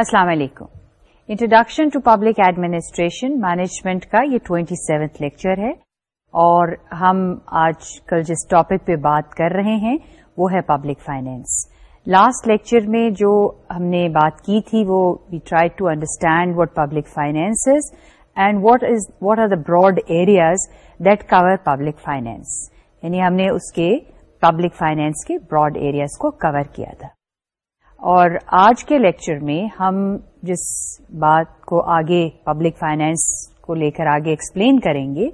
السلام علیکم introduction to public administration management کا یہ ٹوینٹی سیونتھ لیکچر ہے اور ہم آج کل جس ٹاپک پہ بات کر رہے ہیں وہ ہے پبلک فائنینس لاسٹ لیکچر میں جو ہم نے بات کی تھی وہ we try to understand what public finance and what what are the broad areas that cover public finance یعنی ہم نے اس کے پبلک فائنینس کے براڈ ایریاز کو کور کیا تھا اور آج کے لیکچر میں ہم جس بات کو آگے پبلک فائنینس کو لے کر آگے ایکسپلین کریں گے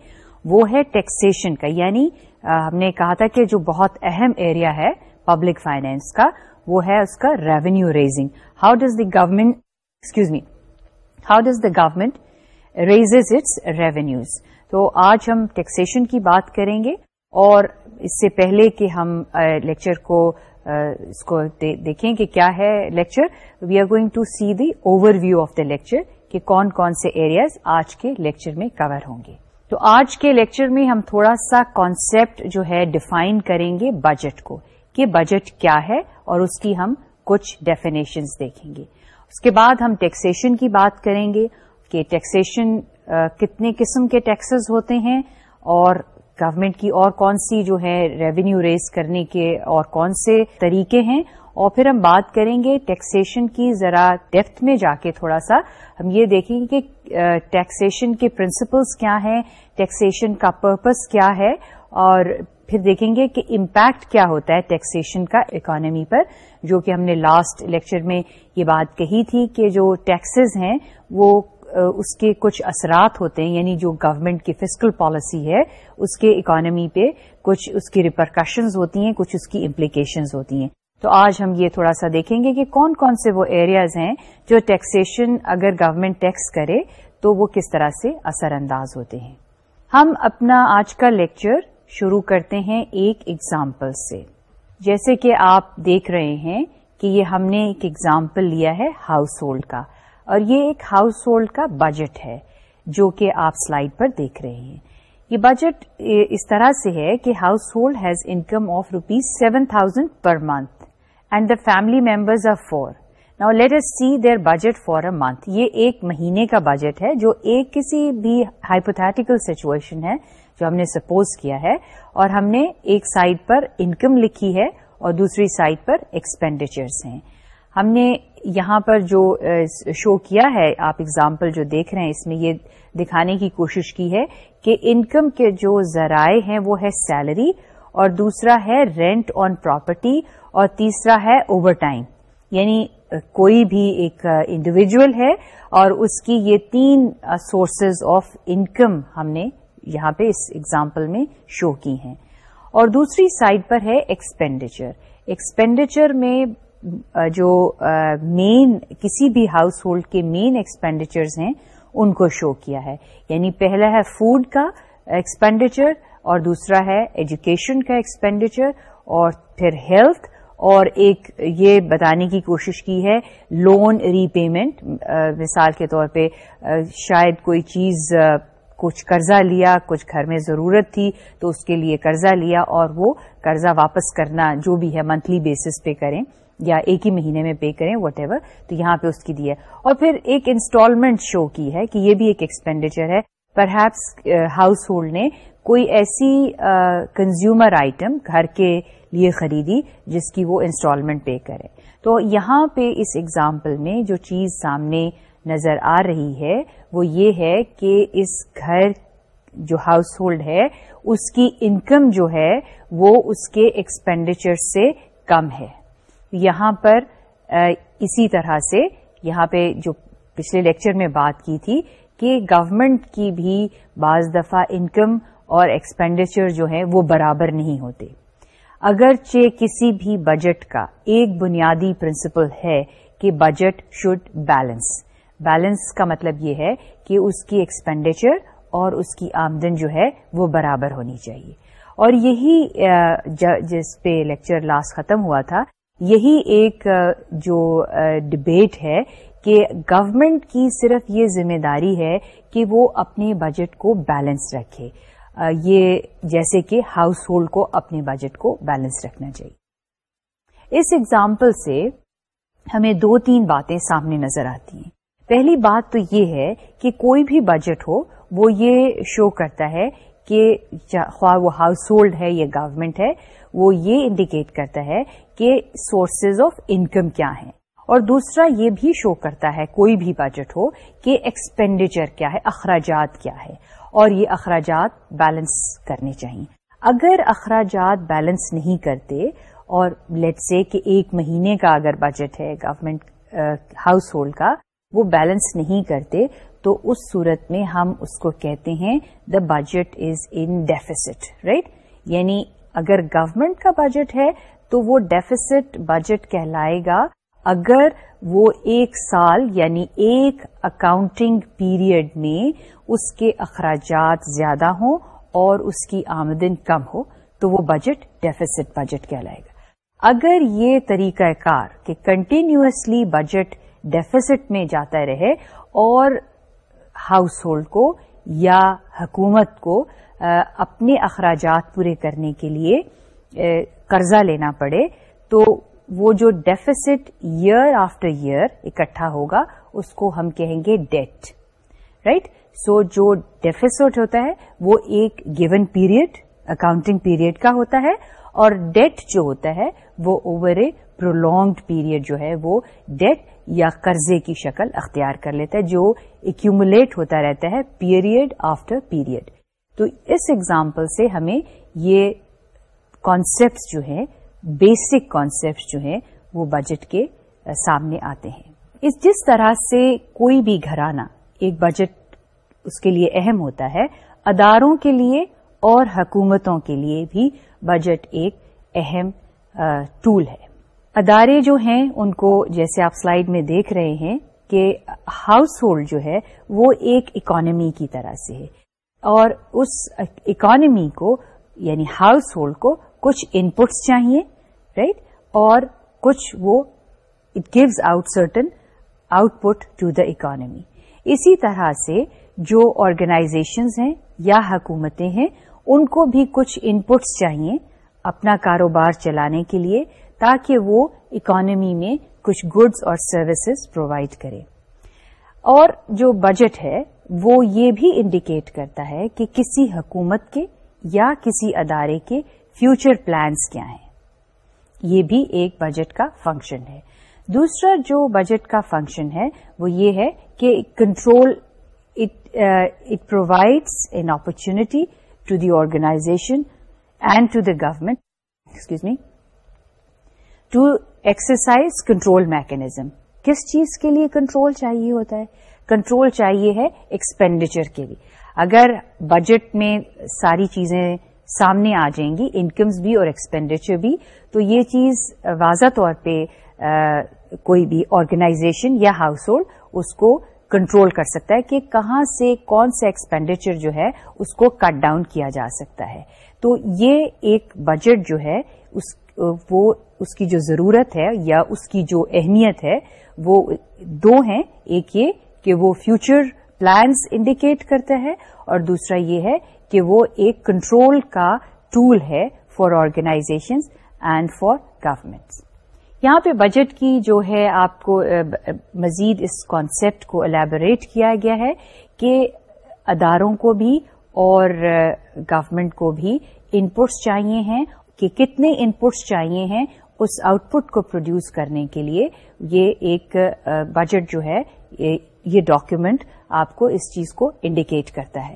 وہ ہے ٹیکسیشن کا یعنی ہم نے کہا تھا کہ جو بہت اہم ایریا ہے پبلک فائنینس کا وہ ہے اس کا revenue raising how does the government excuse me how does the government raises its revenues تو آج ہم ٹیکسیشن کی بات کریں گے اور اس سے پہلے کہ ہم لیکچر کو اس کو دیکھیں کہ کیا ہے lecture we are going to see the overview of the lecture کہ کون کون سے ایریاز آج کے لیکچر میں کور ہوں گے تو آج کے لیکچر میں ہم تھوڑا سا کانسپٹ جو ہے ڈیفائن کریں گے بجٹ کو کہ بجٹ کیا ہے اور اس کی ہم کچھ ڈیفینیشن دیکھیں گے اس کے بعد ہم ٹیکسیشن کی بات کریں گے کہ ٹیکسیشن کتنے قسم کے ٹیکسز ہوتے ہیں اور گورنمنٹ کی اور کون سی جو ہے ریونیو ریز کرنے کے اور کون سے طریقے ہیں اور پھر ہم بات کریں گے ٹیکسیشن کی ذرا ڈیپتھ میں جا کے تھوڑا سا ہم یہ دیکھیں گے کہ ٹیکسیشن کے پرنسپلس کیا ہیں ٹیکسیشن کا پرپز کیا ہے اور پھر دیکھیں گے کہ امپیکٹ کیا ہوتا ہے ٹیکسیشن کا اکانمی پر جو کہ ہم نے لاسٹ لیکچر میں یہ بات کہی تھی کہ جو ٹیکسز ہیں وہ اس کے کچھ اثرات ہوتے ہیں یعنی جو گورنمنٹ کی فسکل پالیسی ہے اس کے اکانمی پہ کچھ اس کی ریپرکشنز ہوتی ہیں کچھ اس کی امپلیکیشنز ہوتی ہیں تو آج ہم یہ تھوڑا سا دیکھیں گے کہ کون کون سے وہ ایریاز ہیں جو ٹیکسیشن اگر گورمنٹ ٹیکس کرے تو وہ کس طرح سے اثر انداز ہوتے ہیں ہم اپنا آج کا لیکچر شروع کرتے ہیں ایک ایگزامپل سے جیسے کہ آپ دیکھ رہے ہیں کہ یہ ہم نے ایک ایگزامپل لیا ہے ہاؤس ہولڈ کا اور یہ ایک ہاؤس ہولڈ کا بجٹ ہے جو کہ آپ سلائیڈ پر دیکھ رہے ہیں یہ بجٹ اس طرح سے ہے کہ household has income of rupees seven thousand per month and the family members of four now let us see their budget for month یہ ایک مہینے کا بجٹ ہے جو ایک کسی بھی ہائپوتھیٹیکل سچویشن ہے جو ہم نے سپوز کیا ہے اور ہم نے ایک سائڈ پر انکم لکھی ہے اور دوسری سائڈ پر ایکسپینڈیچرس ہیں ہم نے یہاں پر جو شو کیا ہے آپ اگزامپل جو دیکھ رہے ہیں اس میں یہ دکھانے کی کوشش کی ہے کہ انکم کے جو ذرائع ہیں وہ ہے سیلری اور دوسرا ہے رینٹ آن پراپرٹی اور تیسرا ہے اوور ٹائم یعنی کوئی بھی ایک انڈیویجل ہے اور اس کی یہ تین سورسز آف انکم ہم نے یہاں پہ اس ایگزامپل میں شو کی ہیں اور دوسری سائڈ پر ہے ایکسپینڈیچر ایکسپینڈیچر میں جو مین کسی بھی ہاؤس ہولڈ کے مین ایکسپینڈیچرز ہیں ان کو شو کیا ہے یعنی پہلا ہے فوڈ کا ایکسپینڈیچر اور دوسرا ہے ایجوکیشن کا ایکسپینڈیچر اور پھر ہیلتھ اور ایک یہ بتانے کی کوشش کی ہے لون ری پیمنٹ مثال کے طور پہ شاید کوئی چیز کچھ قرضہ لیا کچھ گھر میں ضرورت تھی تو اس کے لیے قرضہ لیا اور وہ قرضہ واپس کرنا جو بھی ہے منتھلی بیسس پہ کریں یا ایک ہی مہینے میں پے کریں وٹ ایور تو یہاں پہ اس کی دی ہے اور پھر ایک انسٹالمنٹ شو کی ہے کہ یہ بھی ایک ایکسپینڈیچر ہے پر ہیپس ہاؤس ہولڈ نے کوئی ایسی کنزیومر uh, آئٹم گھر کے لیے خریدی جس کی وہ انسٹالمنٹ پے کرے تو یہاں پہ اس ایگزامپل میں جو چیز سامنے نظر آ رہی ہے وہ یہ ہے کہ اس گھر جو ہاؤس ہولڈ ہے اس کی انکم جو ہے وہ اس کے ایکسپینڈیچر سے کم ہے یہاں پر اسی طرح سے یہاں پہ جو پچھلے لیکچر میں بات کی تھی کہ گورمنٹ کی بھی بعض دفعہ انکم اور ایکسپینڈیچر جو ہے وہ برابر نہیں ہوتے اگرچہ کسی بھی بجٹ کا ایک بنیادی پرنسپل ہے کہ بجٹ شوڈ بیلنس بیلنس کا مطلب یہ ہے کہ اس کی ایکسپینڈیچر اور اس کی آمدن جو ہے وہ برابر ہونی چاہیے اور یہی جس پہ لیکچر لاسٹ ختم ہوا تھا یہی ایک جو ڈبیٹ ہے کہ گورمنٹ کی صرف یہ ذمہ داری ہے کہ وہ اپنے بجٹ کو بیلنس رکھے یہ جیسے کہ ہاؤس ہولڈ کو اپنے بجٹ کو بیلنس رکھنا چاہیے اس ایگزامپل سے ہمیں دو تین باتیں سامنے نظر آتی ہیں پہلی بات تو یہ ہے کہ کوئی بھی بجٹ ہو وہ یہ شو کرتا ہے کہ خواہ وہ ہاؤس ہولڈ ہے یا گورمنٹ ہے وہ یہ انڈیکیٹ کرتا ہے کہ سورسز آف انکم کیا ہیں اور دوسرا یہ بھی شو کرتا ہے کوئی بھی بجٹ ہو کہ ایکسپینڈیچر کیا ہے اخراجات کیا ہے اور یہ اخراجات بیلنس کرنے چاہیے اگر اخراجات بیلنس نہیں کرتے اور لیٹ سے کہ ایک مہینے کا اگر بجٹ ہے گورمنٹ ہاؤس ہولڈ کا وہ بیلنس نہیں کرتے تو اس صورت میں ہم اس کو کہتے ہیں the budget is in deficit right یعنی اگر گورنمنٹ کا بجٹ ہے تو وہ ڈیفیسٹ بجٹ کہلائے گا اگر وہ ایک سال یعنی ایک اکاؤنٹنگ پیریڈ میں اس کے اخراجات زیادہ ہوں اور اس کی آمدن کم ہو تو وہ بجٹ ڈیفیسٹ بجٹ کہلائے گا اگر یہ طریقہ کار کہ کنٹینیوسلی بجٹ ڈیفیسٹ میں جاتا رہے اور ہاؤس ہولڈ کو یا حکومت کو اپنے اخراجات پورے کرنے کے لیے قرضہ لینا پڑے تو وہ جو ڈیفیسٹ ایئر آفٹر ایئر اکٹھا ہوگا اس کو ہم کہیں گے ڈیٹ رائٹ سو جو ڈیفیسٹ ہوتا ہے وہ ایک گیون پیریڈ اکاؤنٹنگ پیریڈ کا ہوتا ہے اور ڈیٹ جو ہوتا ہے وہ اوور اے پرولونگڈ پیریڈ جو ہے وہ ڈیٹ یا قرضے کی شکل اختیار کر لیتا ہے جو ایکومولیٹ ہوتا رہتا ہے پیریڈ آفٹر پیریڈ تو اس ایگزامپل سے ہمیں یہ کانسیپٹس جو ہے بیسک کانسیپٹس جو ہے وہ بجٹ کے سامنے آتے ہیں اس جس طرح سے کوئی بھی گھرانہ ایک بجٹ اس کے لیے اہم ہوتا ہے اداروں کے لیے اور حکومتوں کے لیے بھی بجٹ ایک اہم ٹول ہے ادارے جو ہیں ان کو جیسے آپ سلائیڈ میں دیکھ رہے ہیں کہ ہاؤس ہولڈ جو ہے وہ ایک اکانمی کی طرح سے ہے اور اس اکانمی کو یعنی ہاؤس ہولڈ کو کچھ ان پٹس چاہیے رائٹ right? اور کچھ وہ it gives out certain output to the economy اسی طرح سے جو آرگنائزیشنز ہیں یا حکومتیں ہیں ان کو بھی کچھ ان پٹس چاہیے اپنا کاروبار چلانے کے لیے تاکہ وہ اکانومی میں کچھ گڈس اور سروسز پرووائڈ کرے اور جو بجٹ ہے وہ یہ بھی انڈیکیٹ کرتا ہے کہ کسی حکومت کے یا کسی ادارے کے فیوچر پلانس کیا ہیں یہ بھی ایک بجٹ کا فنکشن ہے دوسرا جو بجٹ کا فنکشن ہے وہ یہ ہے کہ control it provides an opportunity to the organization and to the government excuse me to exercise control mechanism کس چیز کے لیے کنٹرول چاہیے ہوتا ہے کنٹرول چاہیے ہے ایکسپینڈیچر کے لیے اگر بجٹ میں ساری چیزیں سامنے آ جائیں گی انکمز بھی اور ایکسپینڈیچر بھی تو یہ چیز واضح طور پہ کوئی بھی آرگنائزیشن یا ہاؤس ہولڈ اس کو کنٹرول کر سکتا ہے کہ کہاں سے کون سا ایکسپینڈیچر جو ہے اس کو کٹ ڈاؤن کیا جا سکتا ہے تو یہ ایک بجٹ جو ہے اس وہ اس کی جو ضرورت ہے یا اس کی جو اہمیت ہے وہ دو ہیں ایک یہ کہ وہ فیوچر پلانس انڈیکیٹ کرتا ہے اور دوسرا یہ ہے کہ وہ ایک کنٹرول کا ٹول ہے for organizations and for governments یہاں پہ بجٹ کی جو ہے آپ کو مزید اس کانسیپٹ کو الیبوریٹ کیا گیا ہے کہ اداروں کو بھی اور گورمنٹ کو بھی ان پٹس چاہیے ہیں کہ کتنے ان پٹس چاہیے ہیں اس آؤٹ پٹ کو پروڈیوس کرنے کے لیے یہ ایک بجٹ جو ہے یہ ڈاکومینٹ آپ کو اس چیز کو انڈیکیٹ کرتا ہے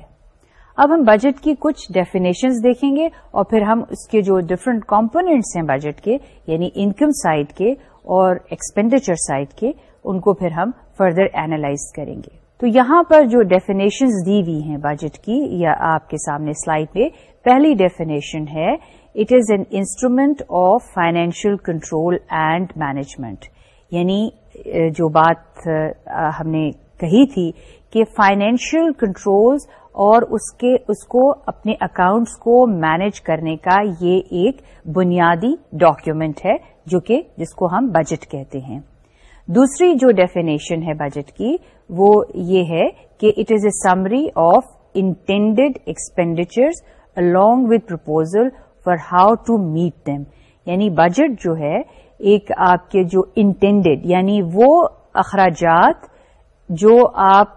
اب ہم بجٹ کی کچھ ڈیفینیشن دیکھیں گے اور پھر ہم اس کے جو ڈفرنٹ کمپونیٹس ہیں بجٹ کے یعنی انکم سائڈ کے اور ایکسپینڈیچر سائٹ کے ان کو پھر ہم فردر اینالائز کریں گے تو یہاں پر جو ڈیفینیشن دی ہوئی ہیں بجٹ کی یا آپ کے سامنے سلائیڈ میں پہلی ڈیفینیشن ہے it is an instrument of financial control and management یعنی جو بات ہم نے کہی تھی کہ فائنینشیل کنٹرولز اور اس اس کے کو اپنے اکاؤنٹس کو مینج کرنے کا یہ ایک بنیادی ڈاکیومنٹ ہے جو کہ جس کو ہم بجٹ کہتے ہیں دوسری جو ڈیفینیشن ہے بجٹ کی وہ یہ ہے کہ it is a summary of intended expenditures along with proposal for how to meet them یعنی بجٹ جو ہے ایک آپ کے جو انٹینڈیڈ یعنی وہ اخراجات جو آپ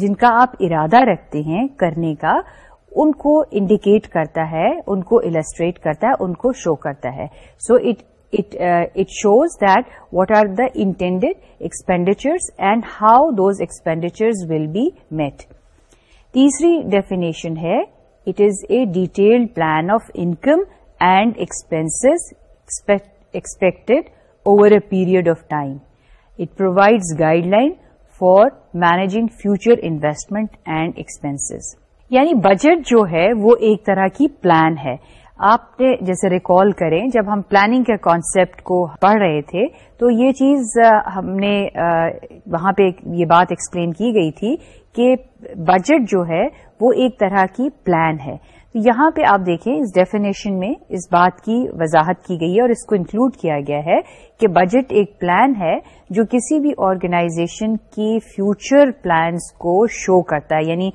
جن کا آپ ارادہ رکھتے ہیں کرنے کا ان کو انڈیکیٹ کرتا ہے ان کو السٹریٹ کرتا ہے ان کو شو کرتا ہے so it shows that what are the intended expenditures and how those expenditures will be met تیسری ڈیفینیشن ہے it is a detailed plan of income and expenses expected over a period of time it provides guideline for managing future investment and expenses یعنی budget جو ہے وہ ایک طرح کی plan ہے آپ نے جیسے ریکال کریں جب ہم پلاننگ کے کانسیپٹ کو پڑھ رہے تھے تو یہ چیز ہم نے وہاں پہ یہ بات ایکسپلین کی گئی تھی کہ بجٹ جو ہے وہ ایک طرح کی پلان ہے تو یہاں پہ آپ دیکھیں اس ڈیفینیشن میں اس بات کی وضاحت کی گئی ہے اور اس کو انکلوڈ کیا گیا ہے کہ بجٹ ایک پلان ہے جو کسی بھی آرگنائزیشن کی فیوچر پلانس کو شو کرتا ہے یعنی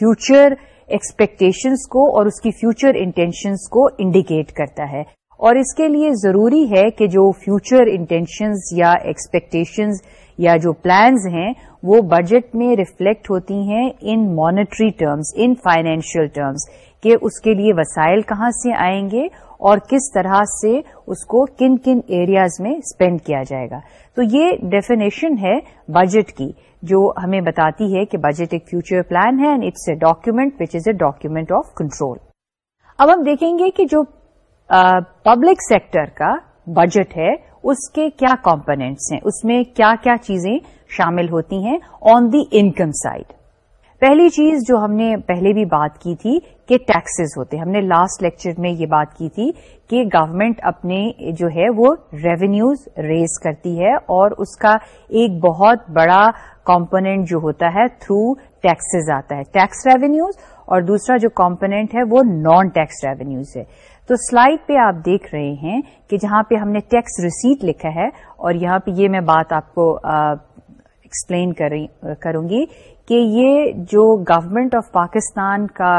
فیوچر ایکسپیکٹیشنس کو اور اس کی فیوچر انٹینشنس کو انڈیکیٹ کرتا ہے اور اس کے لیے ضروری ہے کہ جو فیوچر انٹینشنز یا ایکسپیکٹیشنز یا جو پلانز ہیں وہ بجٹ میں ریفلیکٹ ہوتی ہیں in monetary terms in financial terms کہ اس کے لیے وسائل کہاں سے آئیں گے اور کس طرح سے اس کو کن کن ایریاز میں اسپینڈ کیا جائے گا تو یہ ڈیفینیشن ہے بجٹ کی جو ہمیں بتاتی ہے کہ بجٹ ایک فیوچر پلان ہے and it's a document which is a document of control اب ہم دیکھیں گے کہ جو پبلک سیکٹر کا بجٹ ہے اس کے کیا کمپونیٹس ہیں اس میں کیا کیا چیزیں شامل ہوتی ہیں آن دی انکم سائڈ پہلی چیز جو ہم نے پہلے بھی بات کی تھی کہ ٹیکسز ہوتے ہم نے لاسٹ لیکچر میں یہ بات کی تھی کہ گورمنٹ اپنے جو ہے وہ ریونیوز ریز کرتی ہے اور اس کا ایک بہت بڑا کمپونیٹ جو ہوتا ہے تھرو ٹیکسز آتا ہے ٹیکس ریونیوز اور دوسرا جو کمپونیٹ ہے وہ نان ٹیکس ریونیوز ہے تو سلائیڈ پہ آپ دیکھ رہے ہیں کہ جہاں پہ ہم نے ٹیکس ریسیٹ لکھا ہے اور یہاں پہ یہ میں بات آپ کو ایکسپلین کروں گی کہ یہ جو گورمنٹ آف پاکستان کا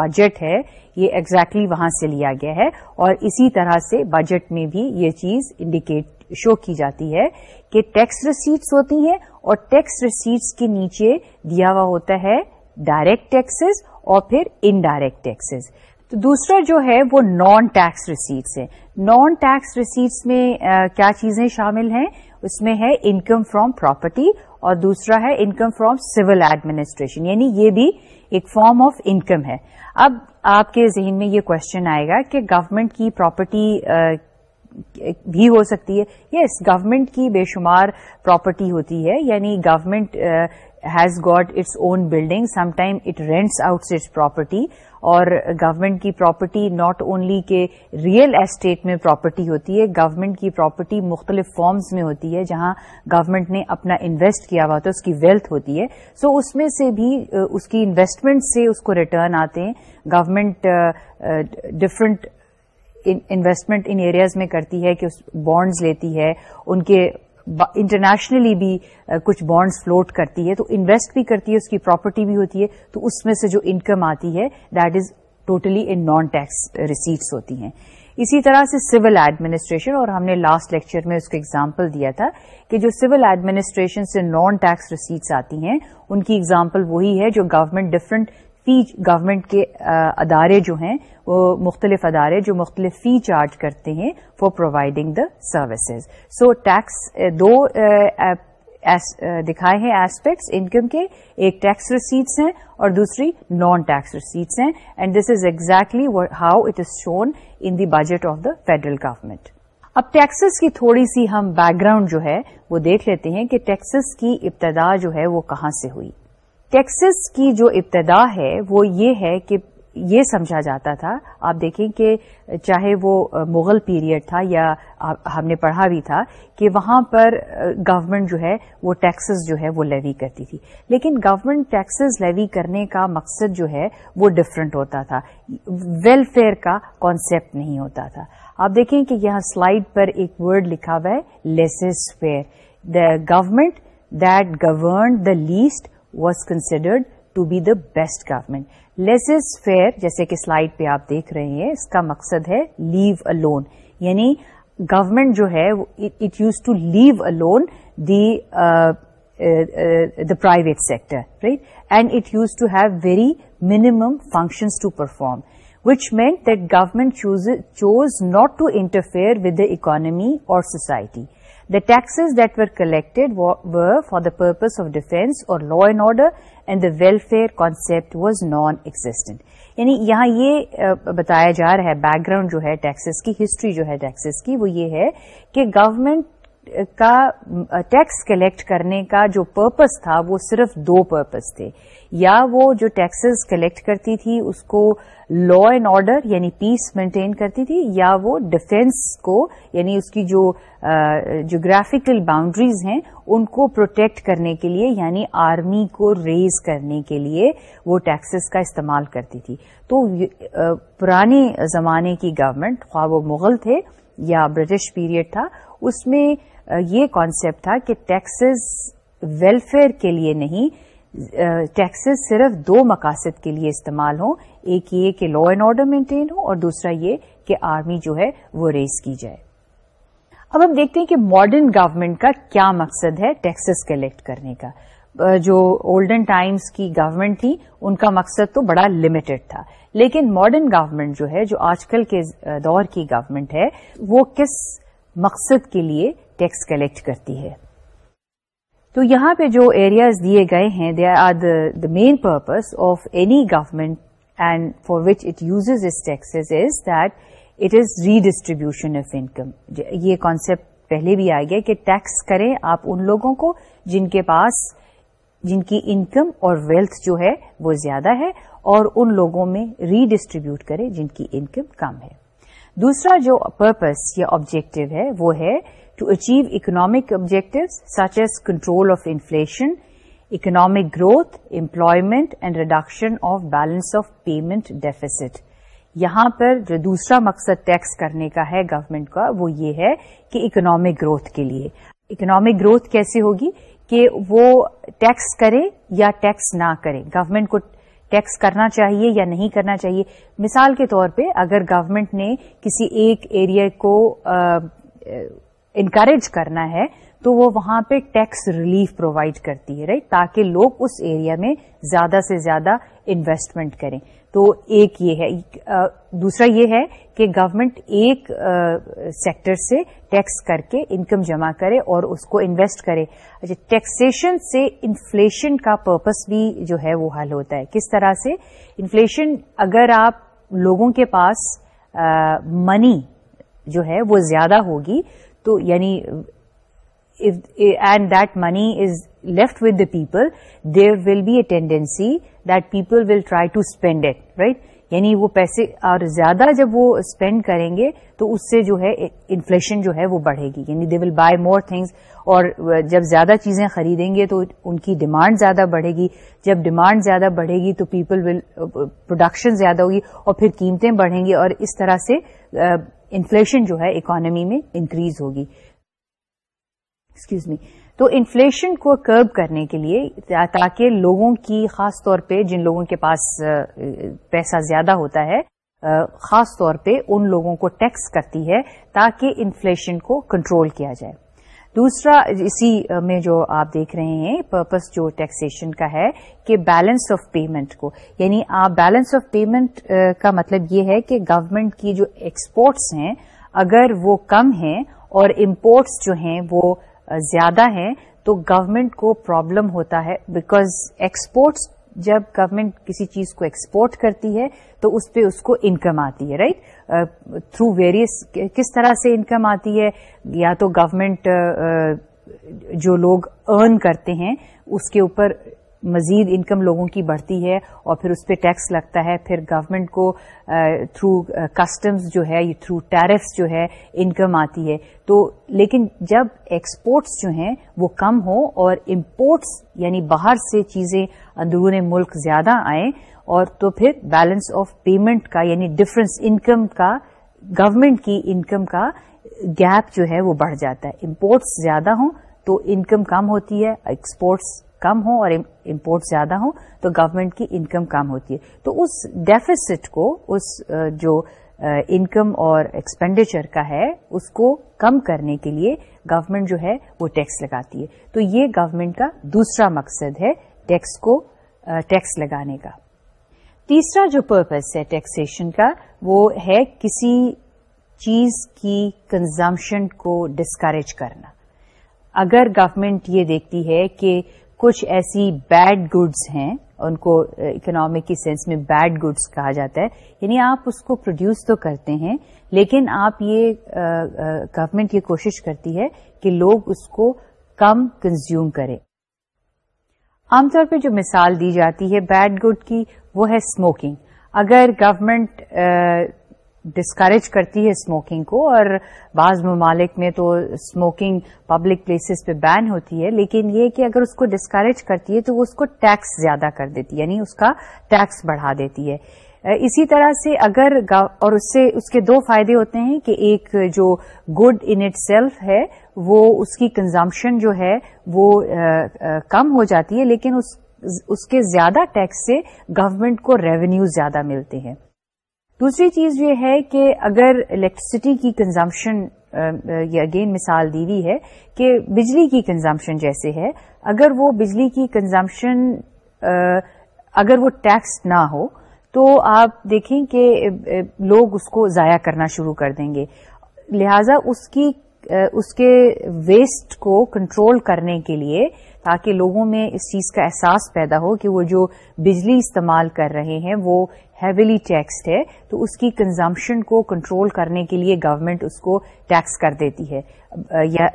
بجٹ ہے یہ اگزیکٹلی وہاں سے لیا گیا ہے اور اسی طرح سے بجٹ میں بھی یہ چیز انڈیکیٹ شو کی جاتی ہے کہ ٹیکس ریسیٹس ہوتی ہیں اور ٹیکس ریسیٹس کے نیچے دیا ہوا ہوتا ہے ڈائریکٹ ٹیکسز اور پھر انڈائریکٹ ٹیکسز تو دوسرا جو ہے وہ نان ٹیکس ریسیٹس ہیں نان ٹیکس ریسیٹس میں کیا چیزیں شامل ہیں اس میں ہے انکم فرام پراپرٹی اور دوسرا ہے انکم فرام سول ایڈمنسٹریشن یعنی یہ بھی ایک فارم آف انکم ہے اب آپ کے ذہن میں یہ کوشچن آئے گا کہ گورمنٹ کی پراپرٹی بھی ہو سکتی ہے یس گورمنٹ کی بے شمار پراپرٹی ہوتی ہے یعنی government has got its own building some time it rents out property اور گورنمنٹ کی پراپرٹی ناٹ اونلی کہ ریئل اسٹیٹ میں پراپرٹی ہوتی ہے گورنمنٹ کی پراپرٹی مختلف فارمز میں ہوتی ہے جہاں گورنمنٹ نے اپنا انویسٹ کیا ہوا ہوتا ہے اس کی ویلتھ ہوتی ہے سو so اس میں سے بھی uh, اس کی انویسٹمنٹ سے اس کو ریٹرن آتے ہیں government different investment in areas میں کرتی ہے کہ بانڈز لیتی ہے ان کے انٹرنیشنلی بھی uh, کچھ بانڈس فلوٹ کرتی ہے تو انویسٹ بھی کرتی ہے اس کی پراپرٹی بھی ہوتی ہے تو اس میں سے جو انکم آتی ہے that is totally in non tax receipts ہوتی ہیں اسی طرح سے سول ایڈمنسٹریشن اور ہم نے لاسٹ لیکچر میں اس کو ایگزامپل دیا تھا کہ جو سول ایڈمنسٹریشن سے نان ٹیکس ریسیٹس آتی ہیں ان کی ایگزامپل وہی ہے جو گورمنٹ ڈفرنٹ فی گورنمنٹ کے ادارے جو ہیں وہ مختلف ادارے جو مختلف فی چارج کرتے ہیں for providing the services so tax دو دکھائے ہیں ایسپیکٹس انکم کے ایک ٹیکس ریسیٹس ہیں اور دوسری نان ٹیکس ریسیٹس ہیں and this is exactly how it is shown in the budget of the federal government اب ٹیکسز کی تھوڑی سی ہم بیک گراؤنڈ جو ہے وہ دیکھ لیتے ہیں کہ ٹیکسز کی ابتدا جو ہے وہ کہاں سے ہوئی ٹیکسز کی جو ابتدا ہے وہ یہ ہے کہ یہ سمجھا جاتا تھا آپ دیکھیں کہ چاہے وہ مغل پیریڈ تھا یا ہم نے پڑھا بھی تھا کہ وہاں پر گورنمنٹ جو ہے وہ ٹیکسز جو ہے وہ لیوی کرتی تھی لیکن گورنمنٹ ٹیکسز لیوی کرنے کا مقصد جو ہے وہ ڈفرینٹ ہوتا تھا ویلفیئر کا کانسیپٹ نہیں ہوتا تھا آپ دیکھیں کہ یہاں سلائڈ پر ایک ورڈ لکھا ہوا ہے laissez faire the government that govern the least was considered to be the best government laissez faire جیسے کہ سلائیڈ پہ آپ دیکھ رہے ہیں اس کا مقصد ہے لیو ا لون یعنی گورمنٹ جو ہے it used to leave on the private sector right and it used to have very minimum functions to perform which means that government chose not to interfere with economy اور society The taxes that were collected were for the purpose of defense or law and order and the welfare concept was non-existent. یعنی یہاں یہ بتایا جا رہا ہے back ground جو ہے ٹیکسز کی ہسٹری جو ہے ٹیکسز کی وہ یہ ہے کہ گورمنٹ کا ٹیکس کلیکٹ کرنے کا جو پرپز تھا وہ صرف دو پرپز تھے یا وہ جو ٹیکسز کلیکٹ کرتی تھی اس کو لا اینڈ آرڈر یعنی پیس مینٹین کرتی تھی یا وہ ڈیفینس کو یعنی اس کی جو جغرافیکل باؤنڈریز ہیں ان کو پروٹیکٹ کرنے کے لیے یعنی آرمی کو ریز کرنے کے لیے وہ ٹیکسز کا استعمال کرتی تھی تو پرانے زمانے کی گورنمنٹ خواہ وہ مغل تھے یا برٹش پیریڈ تھا اس میں یہ کانسیپٹ تھا کہ ٹیکسز ویلفیئر کے لیے نہیں ٹیکسز صرف دو مقاصد کے لیے استعمال ہوں ایک یہ کہ لا اینڈ آرڈر مینٹین ہو اور دوسرا یہ کہ آرمی جو ہے وہ ریز کی جائے اب ہم دیکھتے ہیں کہ ماڈرن گورمنٹ کا کیا مقصد ہے ٹیکسز کلیکٹ کرنے کا جو اولڈن ٹائمز کی گورنمنٹ تھی ان کا مقصد تو بڑا لمیٹڈ تھا لیکن ماڈرن گورمنٹ جو ہے جو آج کل کے دور کی گورنمنٹ ہے وہ کس مقصد کے لیے ٹیکس کلیکٹ کرتی ہے تو یہاں پہ جو ایریاز دیے گئے ہیں they are the the main purpose of any government and for which it uses is taxes is that it is redistribution of income یہ کانسیپٹ پہلے بھی آ گیا کہ ٹیکس کریں آپ ان لوگوں کو جن کے پاس جن کی انکم اور ویلتھ جو ہے وہ زیادہ ہے اور ان لوگوں میں ری ڈسٹریبیوٹ کریں جن کی انکم کم ہے دوسرا جو پرپز یا آبجیکٹو ہے وہ ہے to achieve economic objective such as control of inflation economic growth employment and reduction of balance of payment deficit. یہاں پر جو دوسرا مقصد ٹیکس کرنے کا ہے گورنمنٹ کا وہ یہ ہے کہ اکنامک گروتھ کے لیے اکنامک گروتھ کیسے ہوگی کہ وہ ٹیکس کرے یا ٹیکس نہ کرے گورنمنٹ کو ٹیکس کرنا چاہیے یا نہیں کرنا چاہیے مثال کے طور پہ اگر گورنمنٹ نے کسی ایک ایریا کو انکریج کرنا ہے تو وہ وہاں پہ ٹیکس ریلیف پرووائڈ کرتی ہے رائٹ تاکہ لوگ اس ایریا میں زیادہ سے زیادہ انویسٹمنٹ کریں تو ایک یہ ہے دوسرا یہ ہے کہ گورمنٹ ایک سیکٹر سے ٹیکس کر کے انکم جمع کرے اور اس کو انویسٹ کرے اچھا ٹیکسیشن سے انفلیشن کا پرپس بھی جو ہے وہ حل ہوتا ہے کس طرح سے انفلیشن اگر آپ لوگوں کے پاس منی جو ہے وہ زیادہ ہوگی تو یعنی and that money is left with the people there will be tendency that people will try to spend it right یعنی وہ پیسے اور زیادہ جب وہ اسپینڈ کریں گے تو اس سے جو ہے انفلشن جو ہے وہ بڑھے گی یعنی دے ول بائی مور تھنگس اور جب زیادہ چیزیں خریدیں گے تو ان کی ڈیمانڈ زیادہ بڑھے گی جب ڈیمانڈ زیادہ بڑھے گی تو پیپل ول پروڈکشن زیادہ ہوگی اور پھر قیمتیں بڑھیں گی اور اس طرح سے انفلشن جو ہے اکانمی میں انکریز ہوگی ایکسکیوز می تو انفلشن کو کرب کرنے کے لیے تاکہ لوگوں کی خاص طور پہ جن لوگوں کے پاس پیسہ زیادہ ہوتا ہے خاص طور پہ ان لوگوں کو ٹیکس کرتی ہے تاکہ انفلشن کو کنٹرول کیا جائے دوسرا اسی میں جو آپ دیکھ رہے ہیں پرپس جو ٹیکسیشن کا ہے کہ بیلنس آف پیمنٹ کو یعنی آپ بیلنس آف پیمنٹ کا مطلب یہ ہے کہ گورنمنٹ کی جو ایکسپورٹس ہیں اگر وہ کم ہیں اور امپورٹس جو ہیں وہ زیادہ ہیں تو گورنمنٹ کو پرابلم ہوتا ہے بیکاز ایکسپورٹس جب گورمنٹ کسی چیز کو ایکسپورٹ کرتی ہے تو اس پہ اس کو انکم آتی ہے رائٹ right? تھرو ویریس کس طرح سے انکم آتی ہے یا تو گورمنٹ جو لوگ ارن کرتے ہیں اس کے اوپر مزید انکم لوگوں کی بڑھتی ہے اور پھر اس پہ ٹیکس لگتا ہے پھر گورمنٹ کو تھرو کسٹمز جو ہے تھرو ٹیرفس جو ہے انکم آتی ہے تو لیکن جب ایکسپورٹس جو ہیں وہ کم ہوں اور امپورٹس یعنی باہر سے چیزیں اندرون ملک زیادہ آئیں اور تو پھر بیلنس آف پیمنٹ کا یعنی ڈفرنس انکم کا گورنمنٹ کی انکم کا گیپ جو ہے وہ بڑھ جاتا ہے امپورٹس زیادہ ہوں تو انکم کم ہوتی ہے ایکسپورٹس کم ہوں اور امپورٹ زیادہ ہوں تو گورنمنٹ کی انکم کم ہوتی ہے تو اس ڈیفیسٹ کو اس جو انکم اور ایکسپینڈیچر کا ہے اس کو کم کرنے کے لیے گورنمنٹ جو ہے وہ ٹیکس لگاتی ہے تو یہ گورنمنٹ کا دوسرا مقصد ہے ٹیکس کو ٹیکس لگانے کا تیسرا جو پرپز ہے ٹیکسیشن کا وہ ہے کسی چیز کی کنزمپشن کو ڈسکریج کرنا اگر گورمنٹ یہ دیکھتی ہے کہ کچھ ایسی بیڈ گڈس ہیں ان کو اکنامک کی سینس میں بیڈ گڈس کہا جاتا ہے یعنی آپ اس کو پروڈیوس تو کرتے ہیں لیکن آپ یہ گورمنٹ یہ کوشش کرتی ہے کہ لوگ اس کو کم کنزیوم کریں عام طور پہ جو مثال دی جاتی ہے بیڈ گڈ کی وہ ہے اسموکنگ اگر گورمنٹ ڈسکریج کرتی ہے اسموکنگ کو اور بعض ممالک میں تو اسموکنگ پبلک پلیسز پہ بین ہوتی ہے لیکن یہ کہ اگر اس کو ڈسکریج کرتی ہے تو وہ اس کو ٹیکس زیادہ کر دیتی ہے یعنی اس کا ٹیکس بڑھا دیتی ہے اسی طرح سے اگر اور اس سے اس کے دو فائدے ہوتے ہیں کہ ایک جو گڈ ان اٹ سیلف ہے وہ اس کی کنزمپشن جو ہے وہ کم ہو جاتی ہے لیکن اس اس کے زیادہ ٹیکس سے گورنمنٹ کو ریونیو زیادہ ملتے ہیں دوسری چیز یہ ہے کہ اگر الیکٹریسٹی کی کنزمپشن یہ اگین مثال دی ہوئی ہے کہ بجلی کی کنزمپشن جیسے ہے اگر وہ بجلی کی کنزمپشن اگر وہ ٹیکس نہ ہو تو آپ دیکھیں کہ لوگ اس کو ضائع کرنا شروع کر دیں گے لہذا اس کی اس کے ویسٹ کو کنٹرول کرنے کے لیے تاکہ لوگوں میں اس چیز کا احساس پیدا ہو کہ وہ جو بجلی استعمال کر رہے ہیں وہ ہیویلی ٹیکسڈ ہے تو اس کی کنزمپشن کو کنٹرول کرنے کے لیے گورنمنٹ اس کو ٹیکس کر دیتی ہے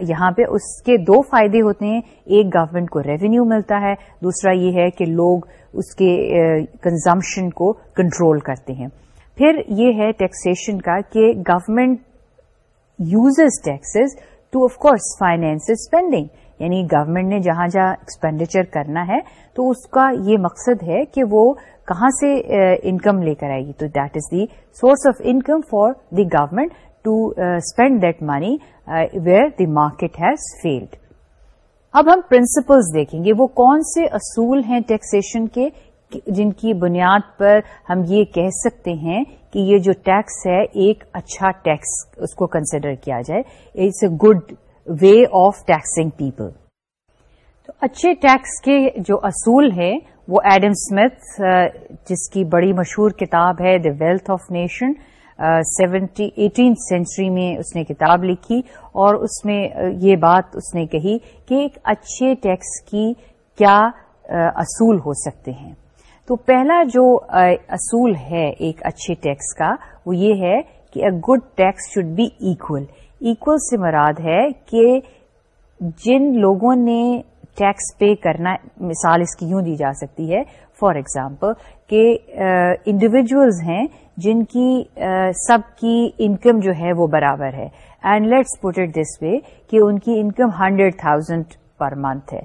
یہاں پہ اس کے دو فائدے ہوتے ہیں ایک گورنمنٹ کو ریونیو ملتا ہے دوسرا یہ ہے کہ لوگ اس کے کنزمپشن کو کنٹرول کرتے ہیں پھر یہ ہے ٹیکسیشن کا کہ government uses taxes to of course finance spending یعنی گورنمنٹ نے جہاں جہاں ایکسپینڈیچر کرنا ہے تو اس کا یہ مقصد ہے کہ وہ کہاں سے انکم لے کر آئے گی تو that is the source of income for the government to spend that money where the market has failed اب ہم پرنسپلز دیکھیں گے وہ کون سے اصول ہیں ٹیکسیشن کے جن کی بنیاد پر ہم یہ کہہ سکتے ہیں کہ یہ جو ٹیکس ہے ایک اچھا ٹیکس اس کو کنسیڈر کیا جائے it's a good way of taxing people تو اچھے ٹیکس کے جو اصول ہے وہ ایڈم اسمتھ جس کی بڑی مشہور کتاب ہے the wealth of nation seventy eighteenth century میں اس نے کتاب لکھی اور اس میں یہ بات اس نے کہی کہ ایک اچھے ٹیکس کی کیا اصول ہو سکتے ہیں تو پہلا جو اصول ہے ایک اچھے ٹیکس کا وہ یہ ہے کہ a good tax should be equal equal سے مراد ہے کہ جن لوگوں نے ٹیکس پے کرنا مثال اس کی یوں دی جا سکتی ہے فار ایگزامپل کہ انڈیویجولز ہیں جن کی uh, سب کی انکم جو ہے وہ برابر ہے and let's put it this way کہ ان کی income hundred thousand per month ہے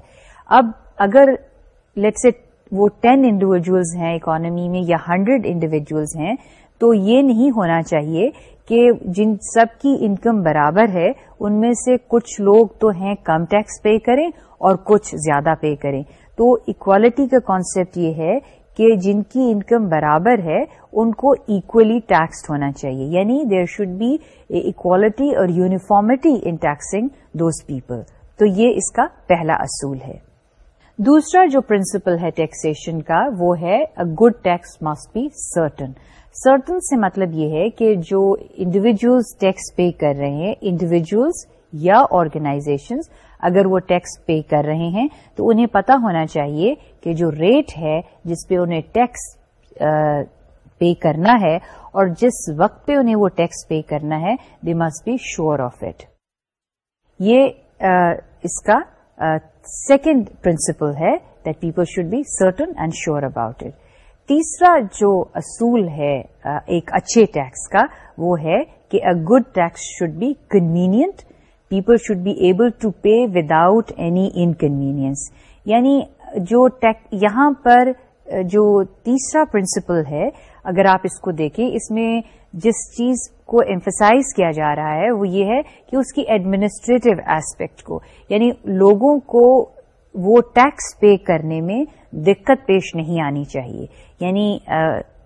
اب اگر لیٹس اے وہ ٹین انڈیویجولز ہیں اکانومی میں یا ہنڈریڈ انڈیویجولز ہیں تو یہ نہیں ہونا چاہیے کہ جن سب کی انکم برابر ہے ان میں سے کچھ لوگ تو ہیں کم ٹیکس پے کریں اور کچھ زیادہ پے کریں تو اکوالٹی کا کانسیپٹ یہ ہے کہ جن کی انکم برابر ہے ان کو اکولی ٹیکسڈ ہونا چاہیے یعنی دیر شوڈ بی اکوالٹی اور uniformity in taxing those people تو یہ اس کا پہلا اصول ہے دوسرا جو پرنسپل ہے ٹیکسیشن کا وہ ہے good tax must be certain certain سے مطلب یہ ہے کہ جو انڈیویجلس ٹیکس پے کر رہے ہیں انڈیویجلس یا آرگنائزیشن اگر وہ ٹیکس پے کر رہے ہیں تو انہیں پتا ہونا چاہیے کہ جو ریٹ ہے جس پہ انہیں ٹیکس پے کرنا ہے اور جس وقت پہ انہیں وہ ٹیکس پے کرنا ہے they must be sure of it یہ اس کا سیکنڈ پرنسپل ہے that people should be certain and sure about it تیسرا جو اصول ہے ایک اچھے ٹیکس کا وہ ہے کہ a good tax should be convenient people should be able to pay without any inconvenience یعنی جو یہاں پر جو تیسرا پرنسپل ہے اگر آپ اس کو دیکھیں اس میں جس چیز کو ایمفسائز کیا جا رہا ہے وہ یہ ہے کہ اس کی ایڈمنسٹریٹو ایسپیکٹ کو یعنی لوگوں کو وہ ٹیکس پے کرنے میں دقت پیش نہیں آنی چاہیے یعنی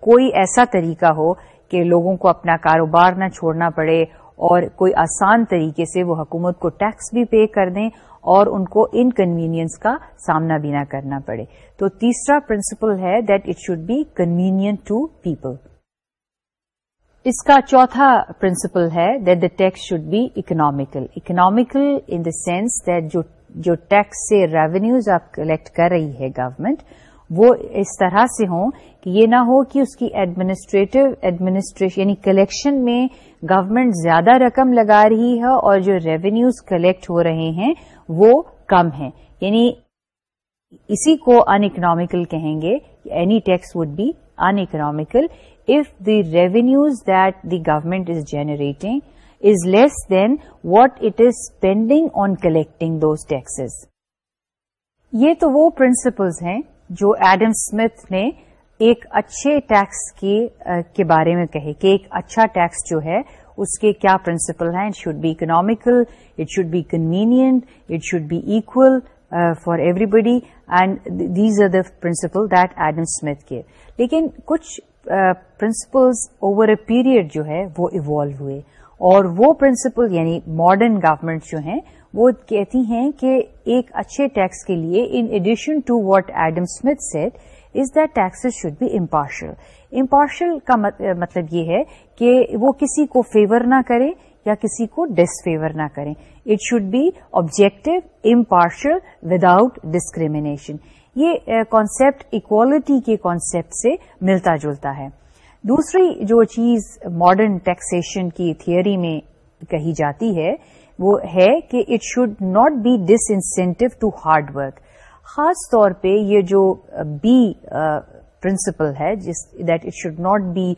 کوئی ایسا طریقہ ہو کہ لوگوں کو اپنا کاروبار نہ چھوڑنا پڑے اور کوئی آسان طریقے سے وہ حکومت کو ٹیکس بھی پے کر دیں اور ان کو انکنوینئنس کا سامنا بھی نہ کرنا پڑے تو تیسرا پرنسپل ہے that it should be convenient to people اس کا چوتھا پرنسپل ہے that the tax should be economical economical in the sense that جو ٹیکس سے ریونیوز آپ کلیکٹ کر رہی ہے گورنمنٹ وہ اس طرح سے ہوں کہ یہ نہ ہو کہ اس کی ایڈمنسٹریٹو ایڈمنسٹریشن یعنی کلیکشن میں گورمنٹ زیادہ رقم لگا رہی ہے اور جو ریونیوز کلیکٹ ہو رہے ہیں وہ کم ہیں یعنی اسی کو ان اکنامیکل کہیں گے any tax would be uneconomical if the revenues that the government is generating is less than what it is spending on collecting those taxes. یہ تو وہ پرنسپلز ہیں جو ایڈم اسمتھ نے ایک اچھے ٹیکس کے بارے میں کہے کہ ایک اچھا ٹیکس جو ہے اس کے کیا پرنسپل ہیں it should be economical it should be convenient it should be equal for everybody and these are the principle that Adam Smith کے لیکن کچھ پرنسپلز اوور اے پیریڈ جو ہے وہ ایوالو ہوئے اور وہ پرنسپل یعنی ماڈرن گورمنٹ جو ہیں وہ کہتی ہیں کہ ایک اچھے ٹیکس کے لیے in addition to what Adam Smith said is that taxes should be impartial impartial کا مطلب یہ ہے کہ وہ کسی کو فیور نہ کرے یا کسی کو ڈس فیور نہ کریں it should be objective impartial without discrimination یہ کانسیپٹ اکوالٹی کے کانسیپٹ سے ملتا جلتا ہے دوسری جو چیز ماڈرن ٹیکسیشن کی تھیوری میں کہی جاتی ہے وہ ہے کہ it should not be disincentive to hard work خاص طور پہ یہ جو بی پرنسپل ہے جس that it should not be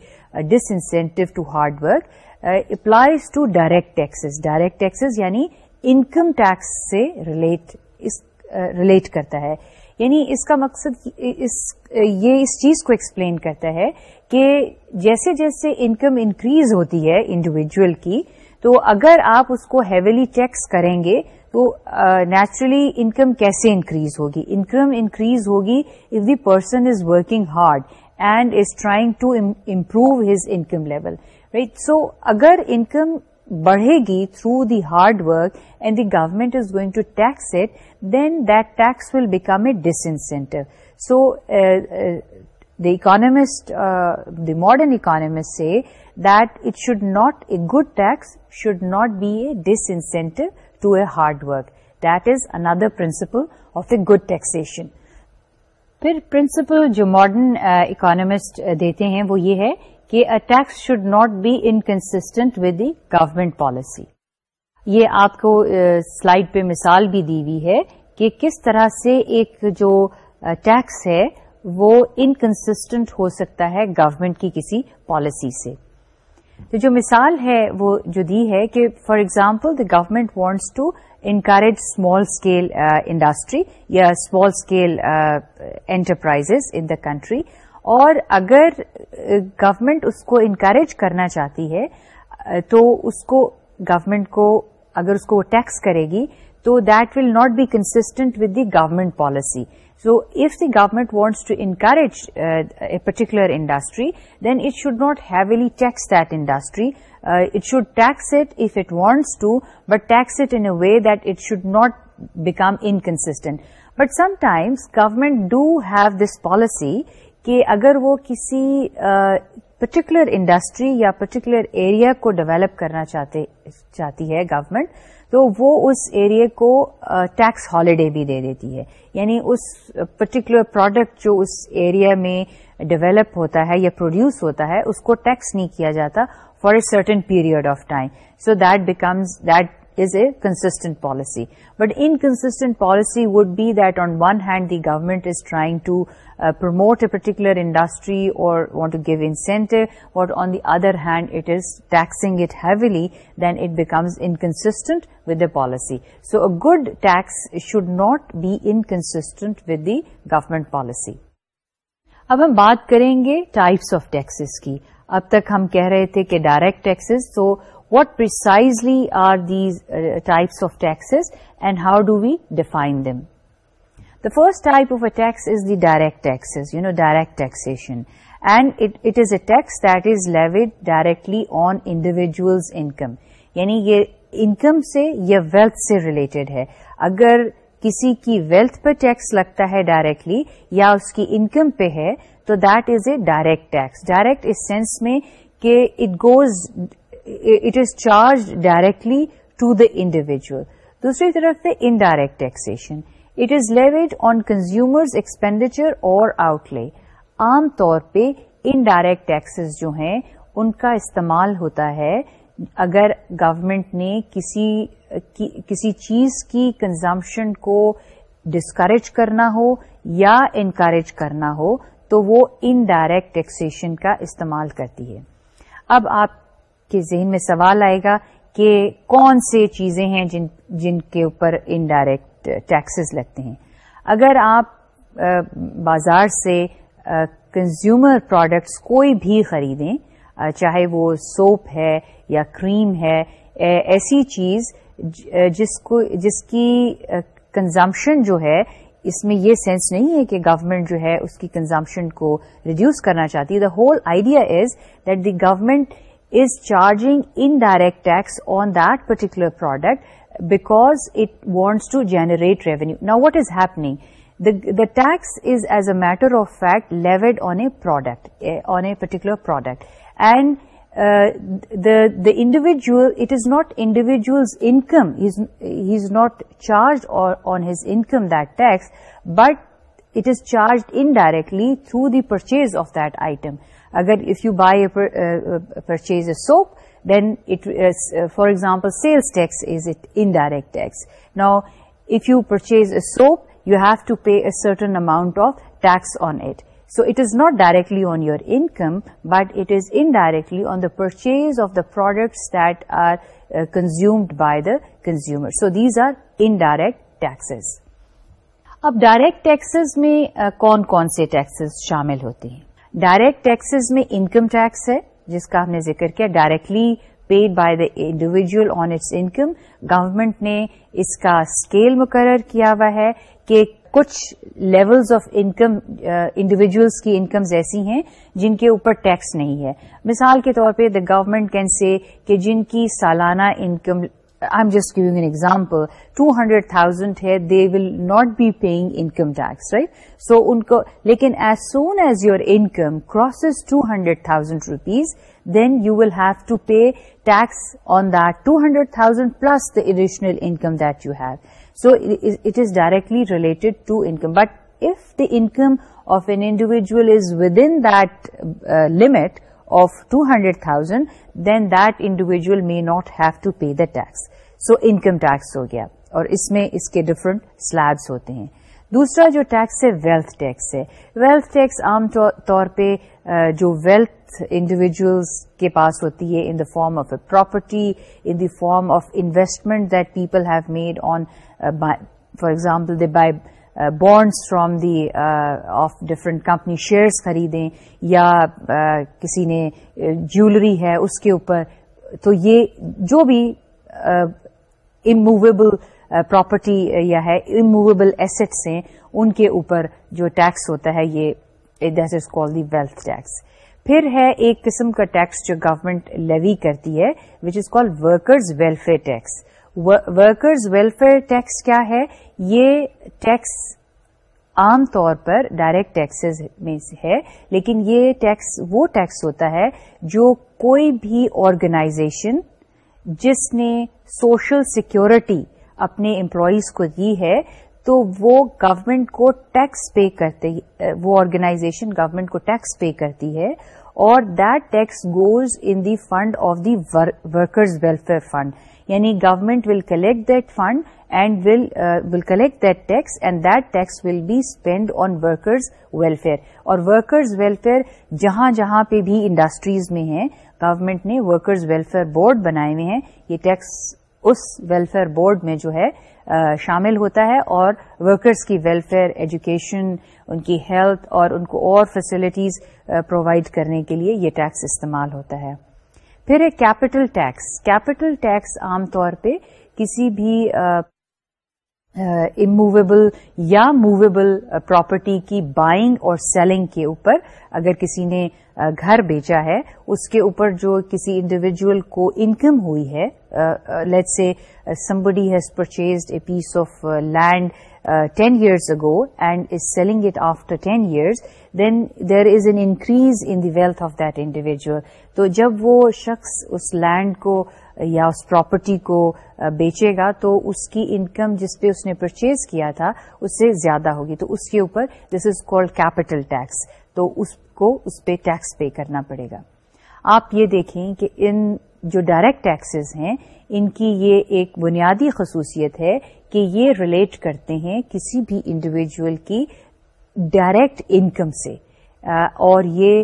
disincentive to hard work applies to direct taxes direct taxes یعنی انکم ٹیکس سے ریلیٹ ریلیٹ کرتا ہے یعنی اس کا مقصد اس یہ اس چیز کو ایکسپلین کرتا ہے کہ جیسے جیسے انکم انکریز ہوتی ہے انڈیویجل کی تو اگر آپ اس کو ہیویلی ٹیکس کریں گے تو نیچرلی انکم کیسے انکریز ہوگی انکم انکریز ہوگی if the person is working hard and is trying to improve his income level right so اگر انکم بڑھے گی through the hard work and the government is going to tax it then that tax will become a disincentive so the economist the modern economist say that it should not a good tax should not be a disincentive to a hard work that is another principle of a good taxation پھر principle جو modern economist دیتے ہیں وہ یہ ہے کہ tax should not be inconsistent with the government policy یہ آپ کو سلائڈ پہ مثال بھی دی ہوئی ہے کہ کس طرح سے ایک جو ٹیکس ہے وہ انکنسٹنٹ ہو سکتا ہے گورمنٹ کی کسی پالیسی سے تو جو مثال ہے وہ جو دی ہے کہ for example the government wants to encourage small scale industry یا small scale enterprise in the country اور اگر گورنمنٹ اس کو انکریج کرنا چاہتی ہے تو اس کو گورنمنٹ کو اگر اس کو ٹیکس کرے گی تو that will not be constant with the government policy so if the government wants to encourage a particular industry then it should not heavily tax that industry it should tax it if it wants to but tax it in a way that it should not become inconsistent but some sometimes government do have this policy کہ اگر وہ کسی particular industry یا particular area کو develop کرنا چاہتے چاہتی ہے گورنمنٹ تو وہ اس ایریا کو ٹیکس ہالیڈے بھی دے دیتی ہے یعنی اس پرٹیکولر پروڈکٹ جو اس ایریا میں ڈیولپ ہوتا ہے یا پروڈیوس ہوتا ہے اس کو ٹیکس نہیں کیا جاتا for a certain period of time so that becomes that is a constant policy but in constant policy would be that on one hand the government is trying to promote a particular industry اور other hand it is taxing it heavily then it beams in constant with a policy so a good tax should not be in constant with the government policy اب ہم بات کریں گے types of taxis کی اب تک ہم کہہ رہے تھے کہ ڈائریکٹ ٹیکسیز تو what precisely are the type of tax and how do we define them the first type of a tax is the direct taxes you know direct taxation and it is a tax that is levied directly on individual income یعنی یہ income سے یا wealth سے related ہے اگر کسی کی wealth پہ ٹیکس لگتا ہے ڈائریکٹلی یا اس کی انکم پہ ہے تو that is a direct tax direct us sense میں کہ it goes it is charge directly to the individual. دوسری طرف سے indirect taxation. Taxation it is on on consumers expenditure اور آؤٹ لیٹ عام طور پہ انڈائریکٹ ٹیکسز جو ہیں ان کا استعمال ہوتا ہے اگر گورمنٹ نے کسی چیز کی کنزمپشن کو ڈسکریج کرنا ہو یا انکریج کرنا ہو تو وہ ان ڈائریکٹ ٹیکسیشن کا استعمال کرتی ہے اب آپ کے ذہن میں سوال آئے گا کہ کون سے چیزیں ہیں جن جن کے اوپر انڈائریکٹ ٹیکسز uh, لگتے ہیں اگر آپ uh, بازار سے کنزیومر uh, پروڈکٹس کوئی بھی خریدیں چاہے وہ سوپ ہے یا کریم ہے ایسی چیز جس کی کنزمپشن جو ہے اس میں یہ سینس نہیں ہے کہ گورنمنٹ جو ہے اس کی کنزمپشن کو ریڈیوس کرنا چاہتی ہے the whole idea is that the government is charging indirect tax on that particular product because it wants to generate revenue. Now, what is happening? The tax is, as a matter of fact, levied on a product, eh, on a particular product, and uh, the individual, it is not individual's income, he's not charged on his income that tax, but it is charged indirectly through the purchase of that item. اگر if you buy purchase a soap then it for example sales tax is it in direct tax no if you purchase a soap you have to pay a certain amount of tax on it so it is not directly on your income but it is in directly on the purchase of the products that are consumed by the consumer so these are indirect taxes اب direct taxes میں uh, کون کون سے taxes شامل ہوتے ہیں direct taxes میں income tax ہے جس کا ہم نے ذکر کیا directly paid by the individual on its income government نے اس کا اسکیل مقرر کیا ہوا ہے کہ کچھ لیولز آف انکم انڈیویجلس کی انکمز ایسی ہیں جن کے اوپر ٹیکس نہیں ہے مثال کے طور پہ دا گورنمنٹ کین سے کہ جن کی سالانہ income I'm just giving an example, 200,000 here, they will not be paying income tax, right? So, unko, lekin as soon as your income crosses 200,000 rupees, then you will have to pay tax on that 200,000 plus the additional income that you have. So, it is directly related to income. But if the income of an individual is within that uh, limit of 200,000, then that individual may not have to pay the tax. So income tax ہو گیا اور اس میں اس کے different syllabus ہوتے ہیں دوسرا جو tax ہے wealth tax ہے ویلتھ ٹیکس عام طور پہ جو ویلتھ انڈیویجلس کے پاس ہوتی ہے in the form of a property in the form of investment that people have made on for example the buy bonds from the of different company shares خریدیں یا کسی نے جیولری ہے اس کے اوپر تو یہ جو بھی اموویبل پراپرٹی uh, uh, یا ہے اموویبل ایسٹس ہیں ان کے اوپر جو ٹیکس ہوتا ہے یہ that is call the wealth tax پھر ہے ایک قسم کا ٹیکس جو گورمنٹ لیوی کرتی ہے which is call workers welfare tax workers welfare tax کیا ہے یہ ٹیکس عام طور پر ڈائریکٹ ٹیکسز میں ہے لیکن یہ ٹیکس وہ ٹیکس ہوتا ہے جو کوئی بھی آرگنائزیشن جس نے سوشل سیکورٹی اپنے امپلائیز کو دی ہے تو وہ گورمنٹ کو ٹیکس پے کرتے وہ آرگنائزیشن گورمنٹ کو ٹیکس پے کرتی ہے اور that tax goes in the fund of the workers welfare fund یعنی government will collect that fund and will collect that tax and that tax will be spend on workers welfare اور workers welfare جہاں جہاں پہ بھی industries میں ہیں government نے workers welfare board بنائے ہوئے ہیں یہ ٹیکس اس ویلفیئر بورڈ میں جو ہے شامل ہوتا ہے اور ورکرز کی ویلفیئر ایجوکیشن ان کی ہیلتھ اور ان کو اور فیسلٹیز پرووائڈ کرنے کے لیے یہ ٹیکس استعمال ہوتا ہے پھر ہے کیپٹل ٹیکس کیپٹل ٹیکس عام طور پہ کسی بھی اموویبل یا موویبل پراپرٹی کی بائنگ اور سیلنگ کے اوپر اگر کسی نے گھر بیچا ہے اس کے اوپر جو کسی انڈیویجل کو انکم ہوئی ہے let say somebody has purchase a piece of land ten years ago and is selling it after ten years then there is an increase in the wealth of that individual تو جب وہ شخص اس land کو یا اس property کو بیچے گا تو اس کی انکم جس پہ اس نے پرچیز کیا تھا اس سے زیادہ ہوگی تو اس کے اوپر this is called capital tax تو کو اس پہ ٹیکس پے کرنا پڑے گا آپ یہ دیکھیں کہ ان جو ڈائریکٹ ٹیکسز ہیں ان کی یہ ایک بنیادی خصوصیت ہے کہ یہ ریلیٹ کرتے ہیں کسی بھی انڈیویجول کی ڈائریکٹ انکم سے اور یہ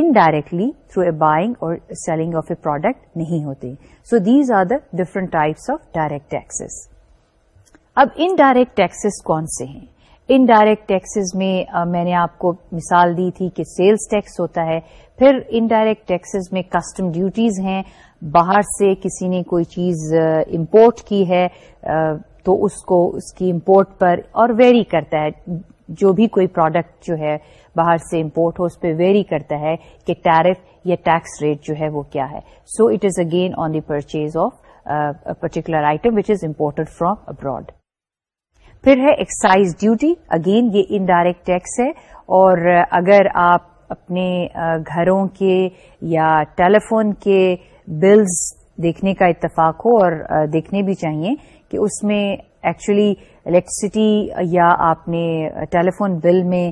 انڈائریکٹلی تھرو اے بائنگ اور سیلنگ آف اے پروڈکٹ نہیں ہوتے so these are the different types of direct taxes اب انڈائریکٹ ٹیکسز کون سے ہیں ان ڈائریکٹ ٹیکسز میں میں نے آپ کو مثال دی تھی کہ سیلز ٹیکس ہوتا ہے پھر ان ڈائریکٹ میں کسٹم ڈیوٹیز ہیں باہر سے کسی نے کوئی چیز امپورٹ کی ہے تو اس کو اس کی امپورٹ پر اور ویری کرتا ہے جو بھی کوئی پروڈکٹ جو ہے باہر سے امپورٹ ہو اس پہ ویری کرتا ہے کہ ٹیرف یا ٹیکس ریٹ جو ہے وہ کیا ہے so it is again on the purchase of particular item which is imported from abroad پھر ہے ایکسائز ڈیوٹی اگین یہ انڈائریکٹ ٹیکس ہے اور اگر آپ اپنے گھروں کے یا ٹیلی فون کے بلز دیکھنے کا اتفاق ہو اور دیکھنے بھی چاہیے کہ اس میں ایکچولی الیکٹریسٹی یا آپ نے ٹیلی فون بل میں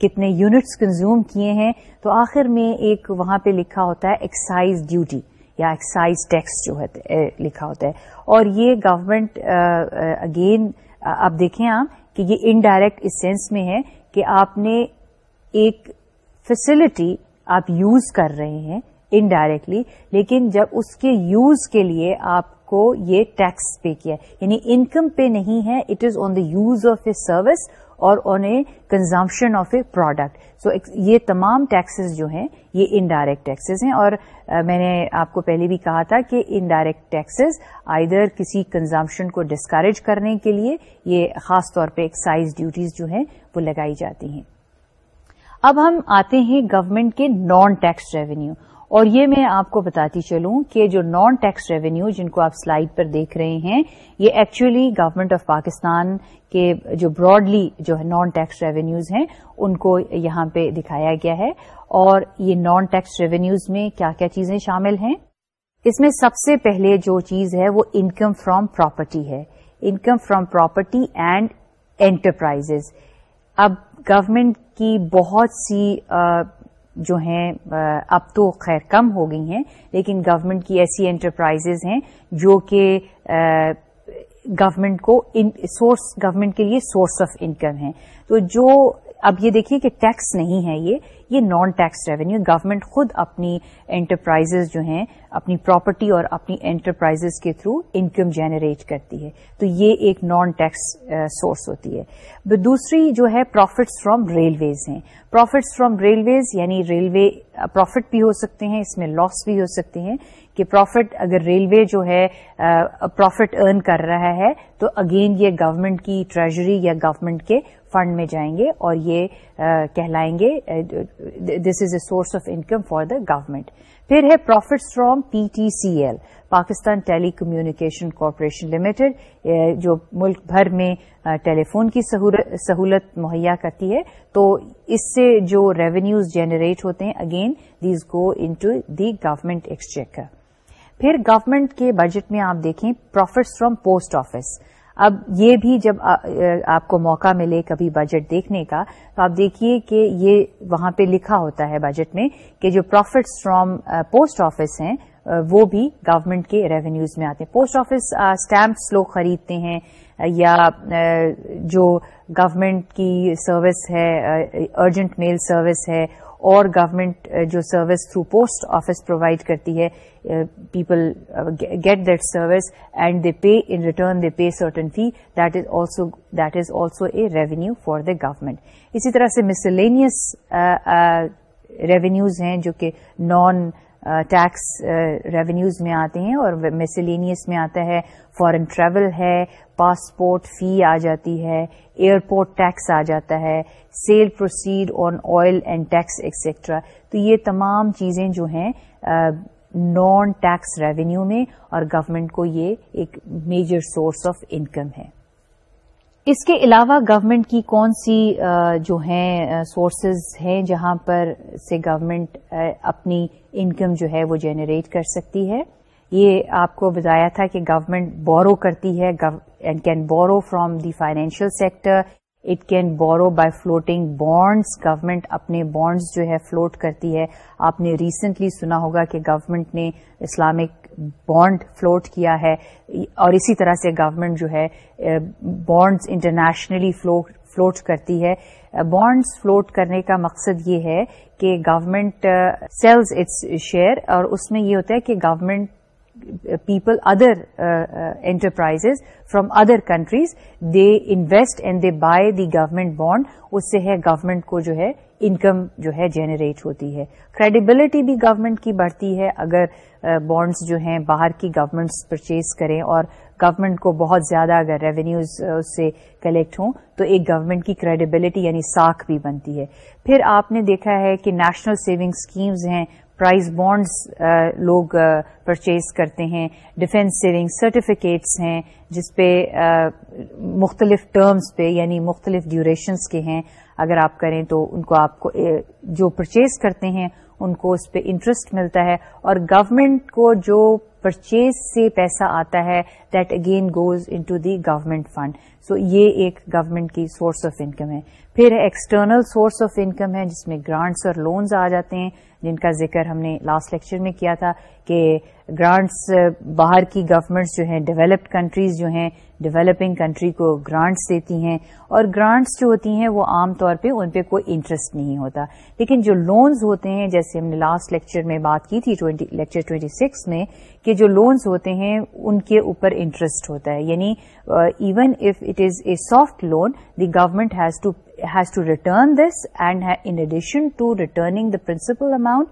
کتنے یونٹس کنزیوم کیے ہیں تو آخر میں ایک وہاں پہ لکھا ہوتا ہے ایکسائز ڈیوٹی یا ایکسائز ٹیکس جو ہے لکھا ہوتا ہے اور یہ گورمنٹ اگین uh, آپ دیکھیں آپ کہ یہ انڈائریکٹ اس سینس میں ہے کہ آپ نے ایک فیسلٹی آپ یوز کر رہے ہیں انڈائریکٹلی لیکن جب اس کے یوز کے لیے آپ کو یہ ٹیکس پے کیا یعنی انکم پے نہیں ہے it is on the use of a service اور on a consumption of a product so یہ تمام ٹیکسز جو ہیں یہ انڈائریکٹ ٹیکسز ہیں اور میں نے آپ کو پہلے بھی کہا تھا کہ انڈائریکٹ ٹیکسز آئدر کسی کنزمپشن کو ڈسکریج کرنے کے لیے یہ خاص طور پہ ایکسائز ڈیوٹیز جو ہیں وہ لگائی جاتی ہیں اب ہم آتے ہیں گورنمنٹ کے نان ٹیکس ریونیو اور یہ میں آپ کو بتاتی چلوں کہ جو نان ٹیکس ریونیو جن کو آپ سلائڈ پر دیکھ رہے ہیں یہ ایکچولی گورمنٹ آف پاکستان کے جو براڈلی جو نان ٹیکس ریونیوز ہیں ان کو یہاں پہ دکھایا گیا ہے اور یہ نان ٹیکس ریونیوز میں کیا کیا چیزیں شامل ہیں اس میں سب سے پہلے جو چیز ہے وہ انکم فرام پراپرٹی ہے income from property and enterprise اب گورمنٹ کی بہت سی جو ہیں اب تو خیر کم ہو گئی ہیں لیکن گورنمنٹ کی ایسی انٹرپرائزز ہیں جو کہ گورنمنٹ کو سورس گورنمنٹ کے لیے سورس آف انکم ہیں تو جو اب یہ دیکھیے کہ ٹیکس نہیں ہے یہ یہ نان ٹیکس ریونیو گورنمنٹ خود اپنی انٹرپرائز جو ہیں اپنی پراپرٹی اور اپنی انٹرپرائز کے تھرو انکم جنریٹ کرتی ہے تو یہ ایک نان ٹیکس سورس ہوتی ہے دوسری جو ہے پروفٹس فرام ریلویز ہیں پروفٹس فرام ریلویز یعنی ریلوے پروفٹ uh, بھی ہو سکتے ہیں اس میں لاس بھی ہو سکتے ہیں کہ پروفٹ اگر ریلوے جو ہے پروفٹ uh, ارن کر رہا ہے تو اگین یہ گورنمنٹ کی ٹریجری یا گورنمنٹ کے فنڈ میں جائیں گے اور یہ کہلائیں گے this is a source of income for the government پھر ہے profit from P T C L Pakistan telecommunication corporation limited جو ملک بھر میں ٹیلی فون کی سہولت مہیا کرتی ہے تو اس سے جو ریونیوز جنریٹ ہوتے ہیں again these go into the government exchequer پھر گورمنٹ کے بجٹ میں آپ دیکھیں پروفٹ فرام پوسٹ آفس اب یہ بھی جب آپ کو موقع ملے کبھی بجٹ دیکھنے کا تو آپ دیکھیے کہ یہ وہاں پہ لکھا ہوتا ہے بجٹ میں کہ جو پروفٹس فرام پوسٹ آفس ہیں وہ بھی گورنمنٹ کے ریونیوز میں آتے ہیں پوسٹ آفس اسٹمپس لوگ خریدتے ہیں یا جو گورنمنٹ کی سروس ہے ارجنٹ میل سروس ہے اور گورنمنٹ uh, جو service through post office provide کرتی ہے people get that service and they pay in return they pay certain fee that is also that is also a revenue for the government اسی طرح سے miscellaneous revenues uh, uh, ہیں جو کہ non tax revenues میں آتے ہیں اور میسلینیس میں آتا ہے فارن ٹریول ہے پاسپورٹ فی آ جاتی ہے ایئرپورٹ ٹیکس آ جاتا ہے sale proceed on oil and tax etcetera تو یہ تمام چیزیں جو ہیں نان ٹیکس ریونیو میں اور گورمنٹ کو یہ ایک میجر سورس آف انکم ہے اس کے علاوہ گورنمنٹ کی کون سی جو ہیں سورسز ہیں جہاں پر سے گورنمنٹ اپنی انکم جو ہے وہ جنریٹ کر سکتی ہے یہ آپ کو بتایا تھا کہ گورنمنٹ بورو کرتی ہے and can borrow from the financial sector it can borrow by floating bonds government اپنے بانڈز جو ہے فلوٹ کرتی ہے آپ نے ریسنٹلی سنا ہوگا کہ گورنمنٹ نے اسلامک بانڈ فلوٹ کیا ہے اور اسی طرح سے گورنمنٹ جو ہے بانڈز انٹرنیشنلی فلوٹ کرتی ہے بانڈز فلوٹ کرنے کا مقصد یہ ہے کہ گورنمنٹ سیلز اٹس شیئر اور اس میں یہ ہوتا ہے کہ government people other enterprise from other countries they invest and they buy the government bond اس سے ہے گورنمنٹ کو جو ہے انکم جو ہے جنریٹ ہوتی ہے کریڈیبلٹی بھی گورنمنٹ کی بڑھتی ہے اگر بانڈز جو ہیں باہر کی گورمنٹس پرچیز کریں اور گورنمنٹ کو بہت زیادہ اگر ریونیوز اس سے کلیکٹ ہوں تو ایک گورمنٹ کی کریڈیبلٹی یعنی ساکھ بھی بنتی ہے پھر آپ نے دیکھا ہے کہ نیشنل سیونگ اسکیمز ہیں پرائز بانڈس لوگ پرچیز کرتے ہیں ڈیفینس سیونگ سرٹیفکیٹس ہیں جس پہ مختلف ٹرمز پہ یعنی مختلف ڈیوریشنس کے ہیں اگر آپ کریں تو ان کو آپ کو جو پرچیز کرتے ہیں ان کو اس پہ انٹرسٹ ملتا ہے اور گورمنٹ کو جو پرچیز سے پیسہ آتا ہے that again goes into the government fund so یہ ایک گورمنٹ کی سورس آف انکم ہے پھر ایکسٹرنل سورس آف انکم ہے جس میں گرانٹس اور لونز آ جاتے ہیں جن کا ذکر ہم نے لاسٹ لیکچر میں کیا تھا کہ گرانٹس باہر کی گورنمنٹس جو ہیں ڈیولپڈ کنٹریز جو ہیں ڈیولپنگ کنٹری کو گرانٹس دیتی ہیں اور گرانٹس جو ہوتی ہیں وہ عام طور پہ ان پہ کوئی انٹرسٹ نہیں ہوتا لیکن جو لونز ہوتے ہیں جیسے ہم نے لاسٹ لیکچر میں بات کی تھی لیکچر 26 سکس میں کہ جو لونز ہوتے ہیں ان کے اوپر انٹرسٹ ہوتا ہے یعنی even if it is a soft loan the government has to has to return this and in addition to returning the principal amount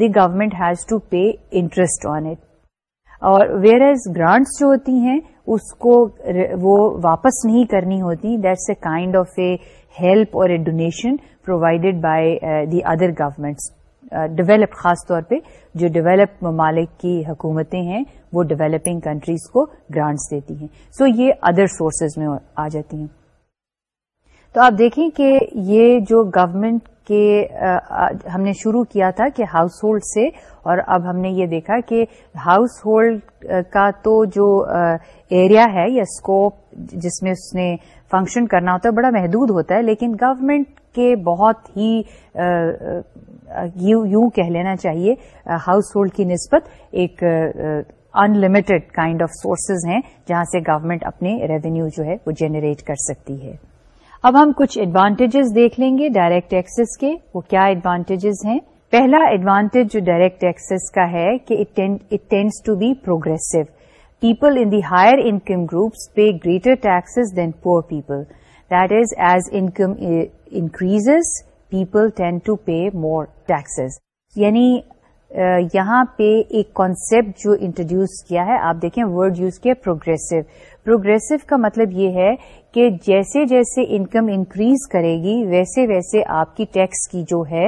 the government has to pay interest on it اور whereas grants جو ہوتی ہیں اس کو وہ واپس نہیں کرنی ہوتی that's a kind of a help اور a donation provided by the other governments develop خاص طور پہ جو ڈیولپ ممالک کی حکومتیں ہیں وہ ڈیولپنگ کنٹریز کو گرانٹس دیتی ہیں سو so یہ ادر سورسز میں آ جاتی ہیں تو آپ دیکھیں کہ یہ جو گورمنٹ کے ہم نے شروع کیا تھا کہ ہاؤس ہولڈ سے اور اب ہم نے یہ دیکھا کہ ہاؤس ہولڈ کا تو جو ایریا ہے یا اسکوپ جس میں اس نے فنکشن کرنا ہوتا ہے بڑا محدود ہوتا ہے لیکن گورنمنٹ کے بہت ہی یوں کہہ لینا چاہیے ہاؤس ہولڈ کی نسبت ایک unlimited kind of sources ہیں جہاں سے گورنمنٹ اپنے ریونیو جو ہے وہ جنریٹ کر سکتی ہے اب ہم کچھ ایڈوانٹیجز دیکھ لیں گے ڈائریکٹ ایکسس کے وہ کیا ایڈوانٹیجز ہیں پہلا ایڈوانٹیج جو ڈائریکٹ ایکسس کا ہے کہ it tends to be progressive people in the higher income groups pay greater taxes than poor people that is as income increases people tend to pay more taxes. یعنی یہاں پہ ایک concept جو introduce کیا ہے آپ دیکھیں ورڈ یوز کیا پروگرسو پروگرسو کا مطلب یہ ہے کہ جیسے جیسے انکم انکریز کرے گی ویسے ویسے آپ کی ٹیکس کی جو ہے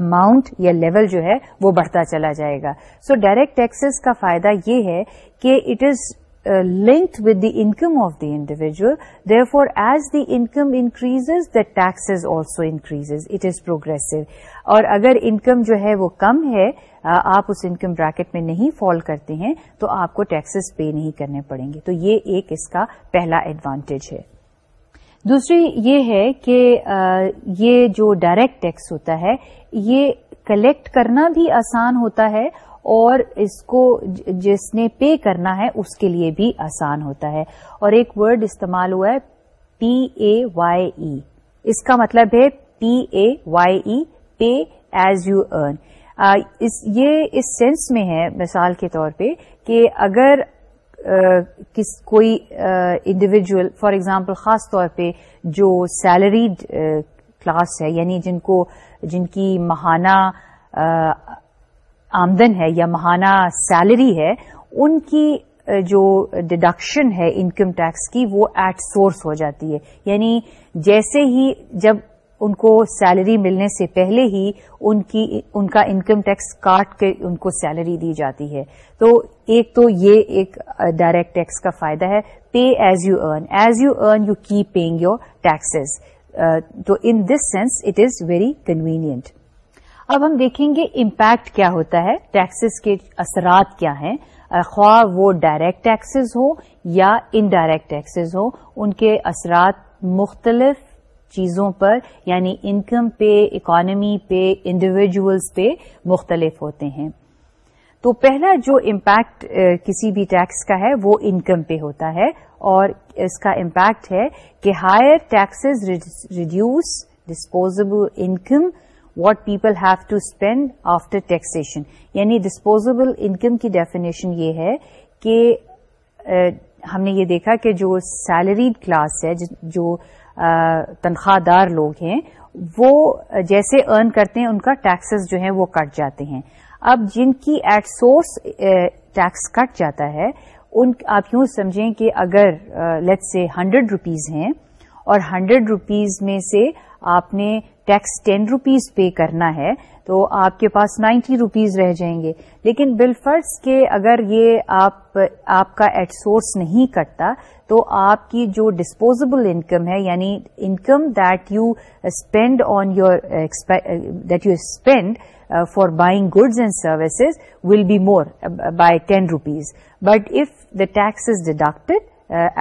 اماؤنٹ یا لیول جو ہے وہ بڑھتا چلا جائے گا سو ڈائریکٹ ٹیکسز کا فائدہ یہ ہے کہ it is linked with the income of the individual therefore as the income increase the taxes also increase it is progressive اور اگر انکم جو ہے وہ کم ہے آپ اس انکم بریکٹ میں نہیں فال کرتے ہیں تو آپ کو ٹیکسز پے نہیں کرنے پڑیں گے تو یہ ایک اس کا پہلا ایڈوانٹیج ہے دوسری یہ ہے کہ یہ جو ڈائریکٹ ٹیکس ہوتا ہے یہ کلیکٹ کرنا بھی آسان ہوتا ہے اور اس کو جس نے پے کرنا ہے اس کے لیے بھی آسان ہوتا ہے اور ایک ورڈ استعمال ہوا ہے پی اے وائی ای اس کا مطلب ہے P A Y E pay as you earn یہ اس سینس میں ہے مثال کے طور پہ کہ اگر کس کوئی انڈیویجول فار ایگزامپل خاص طور پہ جو سیلریڈ کلاس ہے یعنی جن کو جن کی ماہانہ آمدن ہے یا ماہانہ سیلری ہے ان کی جو ڈڈکشن ہے انکم ٹیکس کی وہ ایٹ سورس ہو جاتی ہے یعنی جیسے ہی جب ان کو سیلری ملنے سے پہلے ہی ان کی ان کا انکم ٹیکس کاٹ کے ان کو سیلری دی جاتی ہے تو ایک تو یہ ایک ڈائریکٹ ٹیکس کا فائدہ ہے pay as you earn as you earn you keep paying your taxes تو in this sense it is very convenient اب ہم دیکھیں گے امپیکٹ کیا ہوتا ہے ٹیکسز کے اثرات کیا ہیں خواہ وہ ڈائریکٹ ٹیکسز ہوں یا انڈائریکٹ ٹیکسز ہوں ان کے اثرات مختلف چیزوں پر یعنی انکم پہ اکانومی پہ انڈیویجولس پہ مختلف ہوتے ہیں تو پہلا جو امپیکٹ کسی بھی ٹیکس کا ہے وہ انکم پہ ہوتا ہے اور اس کا امپیکٹ ہے کہ higher taxes reduce disposable income what people have to spend after taxation یعنی ڈسپوزبل انکم کی ڈیفینیشن یہ ہے کہ ہم نے یہ دیکھا کہ جو سیلریڈ کلاس ہے جو تنخواہ دار لوگ ہیں وہ جیسے ارن کرتے ہیں ان کا ٹیکسز جو ہیں وہ کٹ جاتے ہیں اب جن کی ایٹ سورس ٹیکس کٹ جاتا ہے ان آپ یوں سمجھیں کہ اگر لیٹ سے ہنڈریڈ روپیز ہیں اور ہنڈریڈ روپیز میں سے آپ نے ٹیکس ٹین روپیز پے کرنا ہے تو آپ کے پاس نائنٹی روپیز رہ جائیں گے لیکن بل فرض کے اگر یہ آپ آپ کا ایٹ سورس نہیں کٹتا تو آپ کی جو ڈسپوزبل انکم ہے یعنی income that you spend on your that you spend for buying goods and services will be more by ten rupees but if the tax is deducted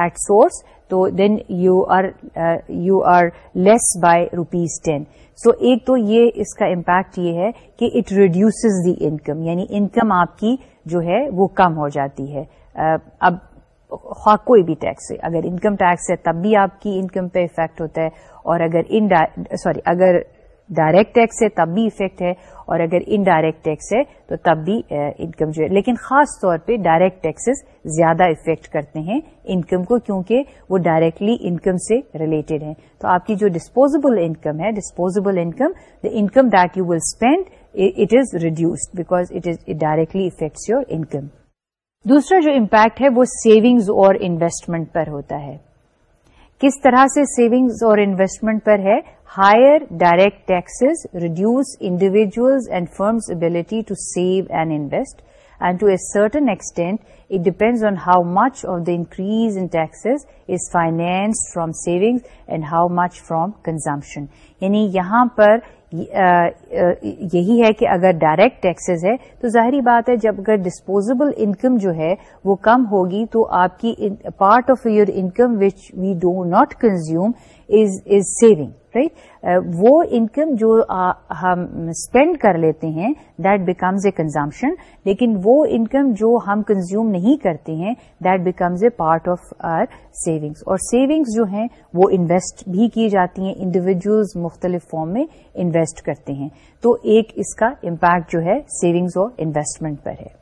at source تو then you are you are less by rupees ten so ایک تو یہ اس کا impact یہ ہے کہ it reduces the income یعنی انکم آپ کی جو ہے وہ کم ہو جاتی ہے uh, اب خواہ کوئی بھی ٹیکس ہے اگر انکم ٹیکس ہے تب بھی آپ کی انکم پہ افیکٹ ہوتا ہے اور اگر انڈ سوری اگر ڈائریکٹ ٹیکس ہے تب بھی افیکٹ ہے اور اگر ان ڈائریکٹ ٹیکس ہے تو تب بھی انکم جو ہے لیکن خاص طور پہ ڈائریکٹ ٹیکسز زیادہ افیکٹ کرتے ہیں انکم کو کیونکہ وہ ڈائریکٹلی انکم سے ریلیٹڈ ہیں تو آپ کی جو ڈسپوزبل انکم ہے disposable income the income that you will spend it is reduced because it is directly affect your income دوسرا جو امپیکٹ ہے وہ سیونگز اور انویسٹمنٹ پر ہوتا ہے کس طرح سے سیونگز اور انویسٹمنٹ پر ہے higher direct taxes reduce individuals and firms ability to save and invest and to a certain extent it depends on how much of the increase in taxes is finance from savings and how much from consumption یعنی یہاں پر یہی ہے کہ اگر direct taxes ہے تو ظاہری بات ہے جب اگر ڈسپوزبل انکم جو ہے وہ کم ہوگی تو آپ کی part of your income which we do not consume is is saving right وہ انکم جو ہم اسپینڈ کر لیتے ہیں دیٹ بیکمز اے کنزمپشن لیکن وہ انکم جو ہم کنزیوم نہیں کرتے ہیں that becomes a part of our savings اور سیونگس جو ہیں وہ انویسٹ بھی کی جاتی ہیں انڈیویجلز مختلف فارم میں انویسٹ کرتے ہیں تو ایک اس کا امپیکٹ جو ہے سیونگز اور انویسٹمنٹ پر ہے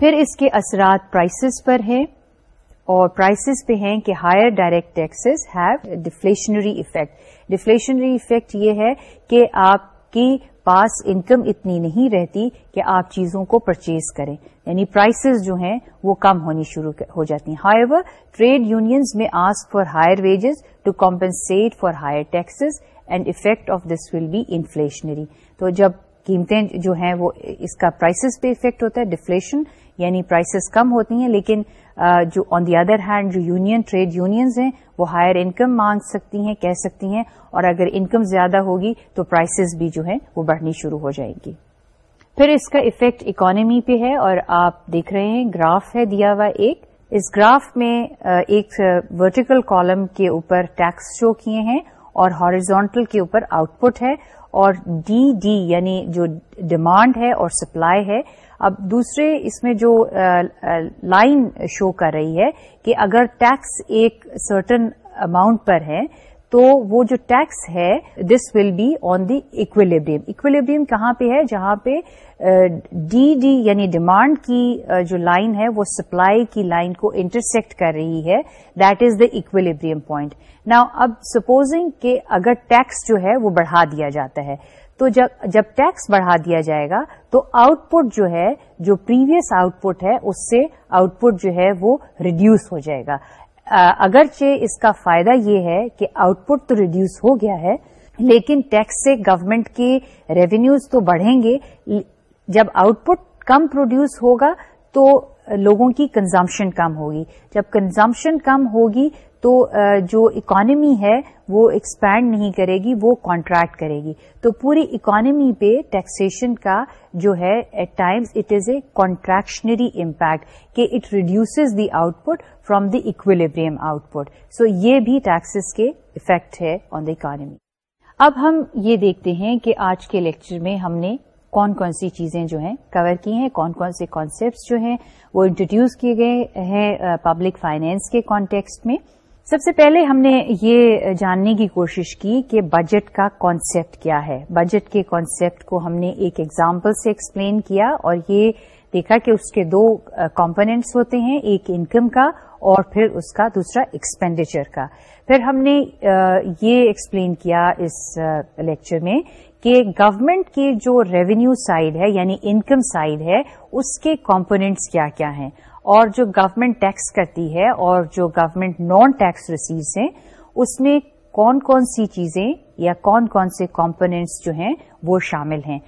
پھر اس کے اثرات پرائسز پر ہیں اور پرائسز پہ ہیں کہ higher direct taxes have deflationary effect deflationary effect یہ ہے کہ آپ کی پاس انکم اتنی نہیں رہتی کہ آپ چیزوں کو پرچیز کریں یعنی پرائسز جو ہیں وہ کم ہونی شروع ہو جاتی ہیں ever trade unions may ask for higher wages to compensate for higher taxes and effect of this will be inflationary تو جب قیمتیں جو ہیں وہ اس کا پرائسز پہ افیکٹ ہوتا ہے ڈیفلیشن یعنی پرائسز کم ہوتی ہیں لیکن جو آن دی ادر ہینڈ جو یونین ٹریڈ یونینز ہیں وہ ہائر انکم مانگ سکتی ہیں کہہ سکتی ہیں اور اگر انکم زیادہ ہوگی تو پرائسز بھی جو ہے وہ بڑھنی شروع ہو جائے گی پھر اس کا افیکٹ اکانمی پہ ہے اور آپ دیکھ رہے ہیں گراف ہے دیا ہوا ایک اس گراف میں ایک ورٹیکل کالم کے اوپر ٹیکس شو کیے ہیں اور ہارزونٹل کے اوپر آؤٹ پٹ ہے اور ڈی ڈی یعنی جو ڈیمانڈ ہے اور سپلائی ہے اب دوسرے اس میں جو لائن شو کر رہی ہے کہ اگر ٹیکس ایک سرٹن اماؤنٹ پر ہے تو وہ جو ٹیکس ہے this will be on the equilibrium equilibrium کہاں پہ ہے جہاں پہ ڈی ڈی یعنی ڈیمانڈ کی جو لائن ہے وہ سپلائی کی لائن کو انٹرسیکٹ کر رہی ہے that is the equilibrium point نا اب سپوزنگ کہ اگر ٹیکس جو ہے وہ بڑھا دیا جاتا ہے تو جب ٹیکس بڑھا دیا جائے گا تو آؤٹ پٹ جو ہے جو پریویس آؤٹ پٹ ہے اس سے آؤٹ پٹ جو ہے وہ ریڈیوس ہو جائے گا اگرچہ اس کا فائدہ یہ ہے کہ آؤٹ پٹ تو ریڈیوس ہو گیا ہے لیکن ٹیکس سے گورمنٹ کے ریونیوز تو بڑھیں گے جب آؤٹ پٹ کم پروڈیوس ہوگا تو لوگوں کی کنزمپشن کم ہوگی جب کنزمپشن کم ہوگی تو جو اکانمی ہے وہ ایکسپینڈ نہیں کرے گی وہ کانٹریکٹ کرے گی تو پوری اکانمی پہ ٹیکسیشن کا جو ہے at times it is a contractionary impact کہ it reduce the output from the equilibrium output so یہ بھی ٹیکسز کے افیکٹ ہے آن دا اکانمی اب ہم یہ دیکھتے ہیں کہ آج کے لیکچر میں ہم نے کون کون سی چیزیں جو ہیں کور کی ہیں کون کون سے کانسیپٹس جو ہیں وہ انٹروڈیوس کیے گئے ہیں پبلک فائنینس کے کانٹیکسٹ میں سب سے پہلے ہم نے یہ جاننے کی کوشش کی کہ بجٹ کا کانسیپٹ کیا ہے بجٹ کے کانسیپٹ کو ہم نے ایک ایگزامپل سے ایکسپلین کیا اور یہ دیکھا کہ اس کے دو کمپونیٹس ہوتے ہیں ایک انکم کا اور پھر اس کا دوسرا ایکسپینڈیچر کا پھر ہم نے یہ ایکسپلین کیا اس لیکچر میں کہ گورمنٹ کے جو ریونیو سائڈ ہے یعنی انکم سائڈ ہے اس کے کمپونیٹس کیا کیا ہیں اور جو گورنمنٹ ٹیکس کرتی ہے اور جو گورنمنٹ نان ٹیکس ریسیوز ہیں اس میں کون کون سی چیزیں یا کون کون سے کمپونیٹس جو ہیں وہ شامل ہیں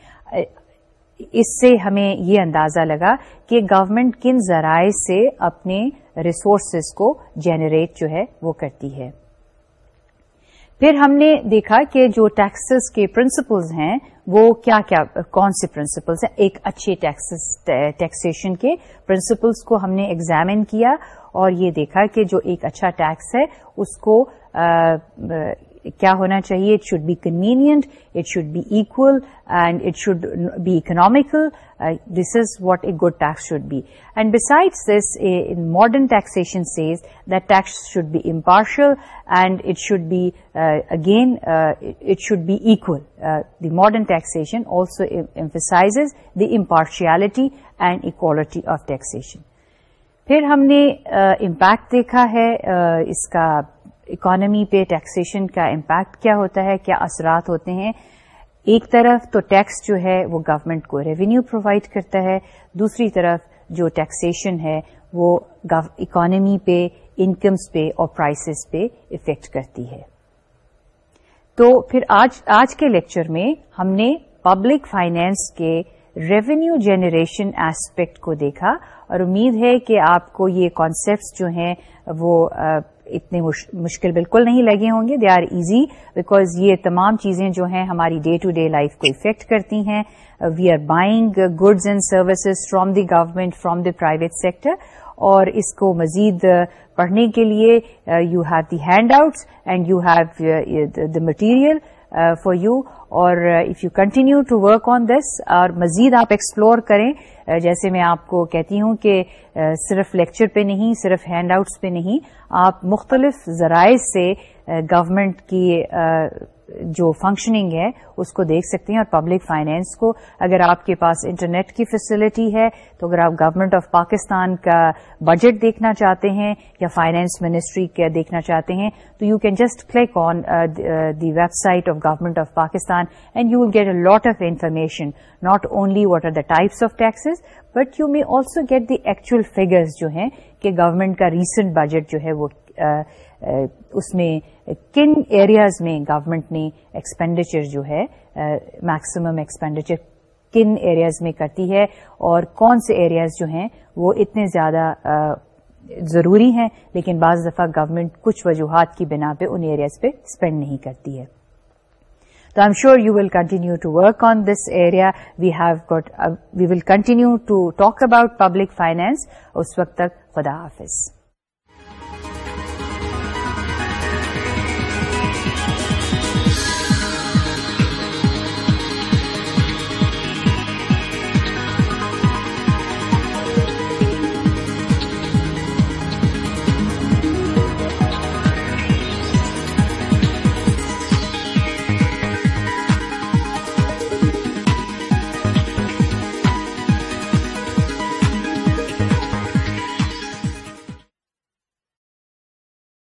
اس سے ہمیں یہ اندازہ لگا کہ گورنمنٹ کن ذرائع سے اپنے ریسورسز کو جنریٹ جو ہے وہ کرتی ہے پھر ہم نے دیکھا کہ جو ٹیکسز کے پرنسپلز ہیں وہ کیا کیا کون سے پرنسپلز ہیں ایک اچھے ٹیکسیشن کے پرنسپلز کو ہم نے ایگزامن کیا اور یہ دیکھا کہ جو ایک اچھا ٹیکس ہے اس کو کیا ہونا چاہیے it should be convenient it should be equal and it should be economical this is what a good tax should be and beside this modern taxation says that tax should be impartial and it should be again it should be equal the modern taxation also emphasise the impartiality and equality of taxation پھر ہم نے impact دیکھا ہے اس کا economy پہ taxation کا impact کیا ہوتا ہے کیا اثرات ہوتے ہیں ایک طرف تو ٹیکس جو ہے وہ گورمنٹ کو ریونیو پرووائڈ کرتا ہے دوسری طرف جو ٹیکسیشن ہے وہ اکانمی پہ انکمس پہ اور پرائسز پہ افیکٹ کرتی ہے تو پھر آج آج کے لیکچر میں ہم نے پبلک فائنینس کے ریونیو جنریشن ایسپیکٹ کو دیکھا اور امید ہے کہ آپ کو یہ کانسیپٹس جو ہیں وہ اتنے مشکل بالکل نہیں لگے ہوں گے دے آر ایزی بیکاز یہ تمام چیزیں جو ہیں ہماری ڈے ٹو ڈے لائف کو افیکٹ کرتی ہیں we are buying goods and services from the government from the private sector اور اس کو مزید پڑھنے کے لیے you have the handouts and you have the material for you اور if you continue to work on this اور مزید آپ ایکسپلور کریں uh, جیسے میں آپ کو کہتی ہوں کہ uh, صرف لیکچر پہ نہیں صرف ہینڈ آؤٹس پہ نہیں آپ مختلف ذرائع سے گورنمنٹ uh, کی جو فنکشننگ ہے اس کو دیکھ سکتے ہیں اور پبلک فائنینس کو اگر آپ کے پاس انٹرنیٹ کی فیسلٹی ہے تو اگر آپ گورنمنٹ آف پاکستان کا بجٹ دیکھنا چاہتے ہیں یا فائنینس منسٹری کا دیکھنا چاہتے ہیں تو you can just click on the website of government of Pakistan and you will get a lot of information not only what are the types of taxes but you may also get the actual figures جو ہیں کہ government کا recent budget جو ہے وہ uh, اس میں کن areas میں گورنمنٹ نے ایکسپینڈیچر جو ہے میکسیمم ایکسپینڈیچر کن ایریاز میں کرتی ہے اور کون سے ایریاز جو ہیں وہ اتنے زیادہ ضروری ہیں لیکن بعض دفعہ گورنمنٹ کچھ وجوہات کی بنا پہ ان ایریاز پہ اسپینڈ نہیں کرتی ہے تو I sure you will continue to work on this area we have we will continue to talk about public finance اس وقت تک خدا حافظ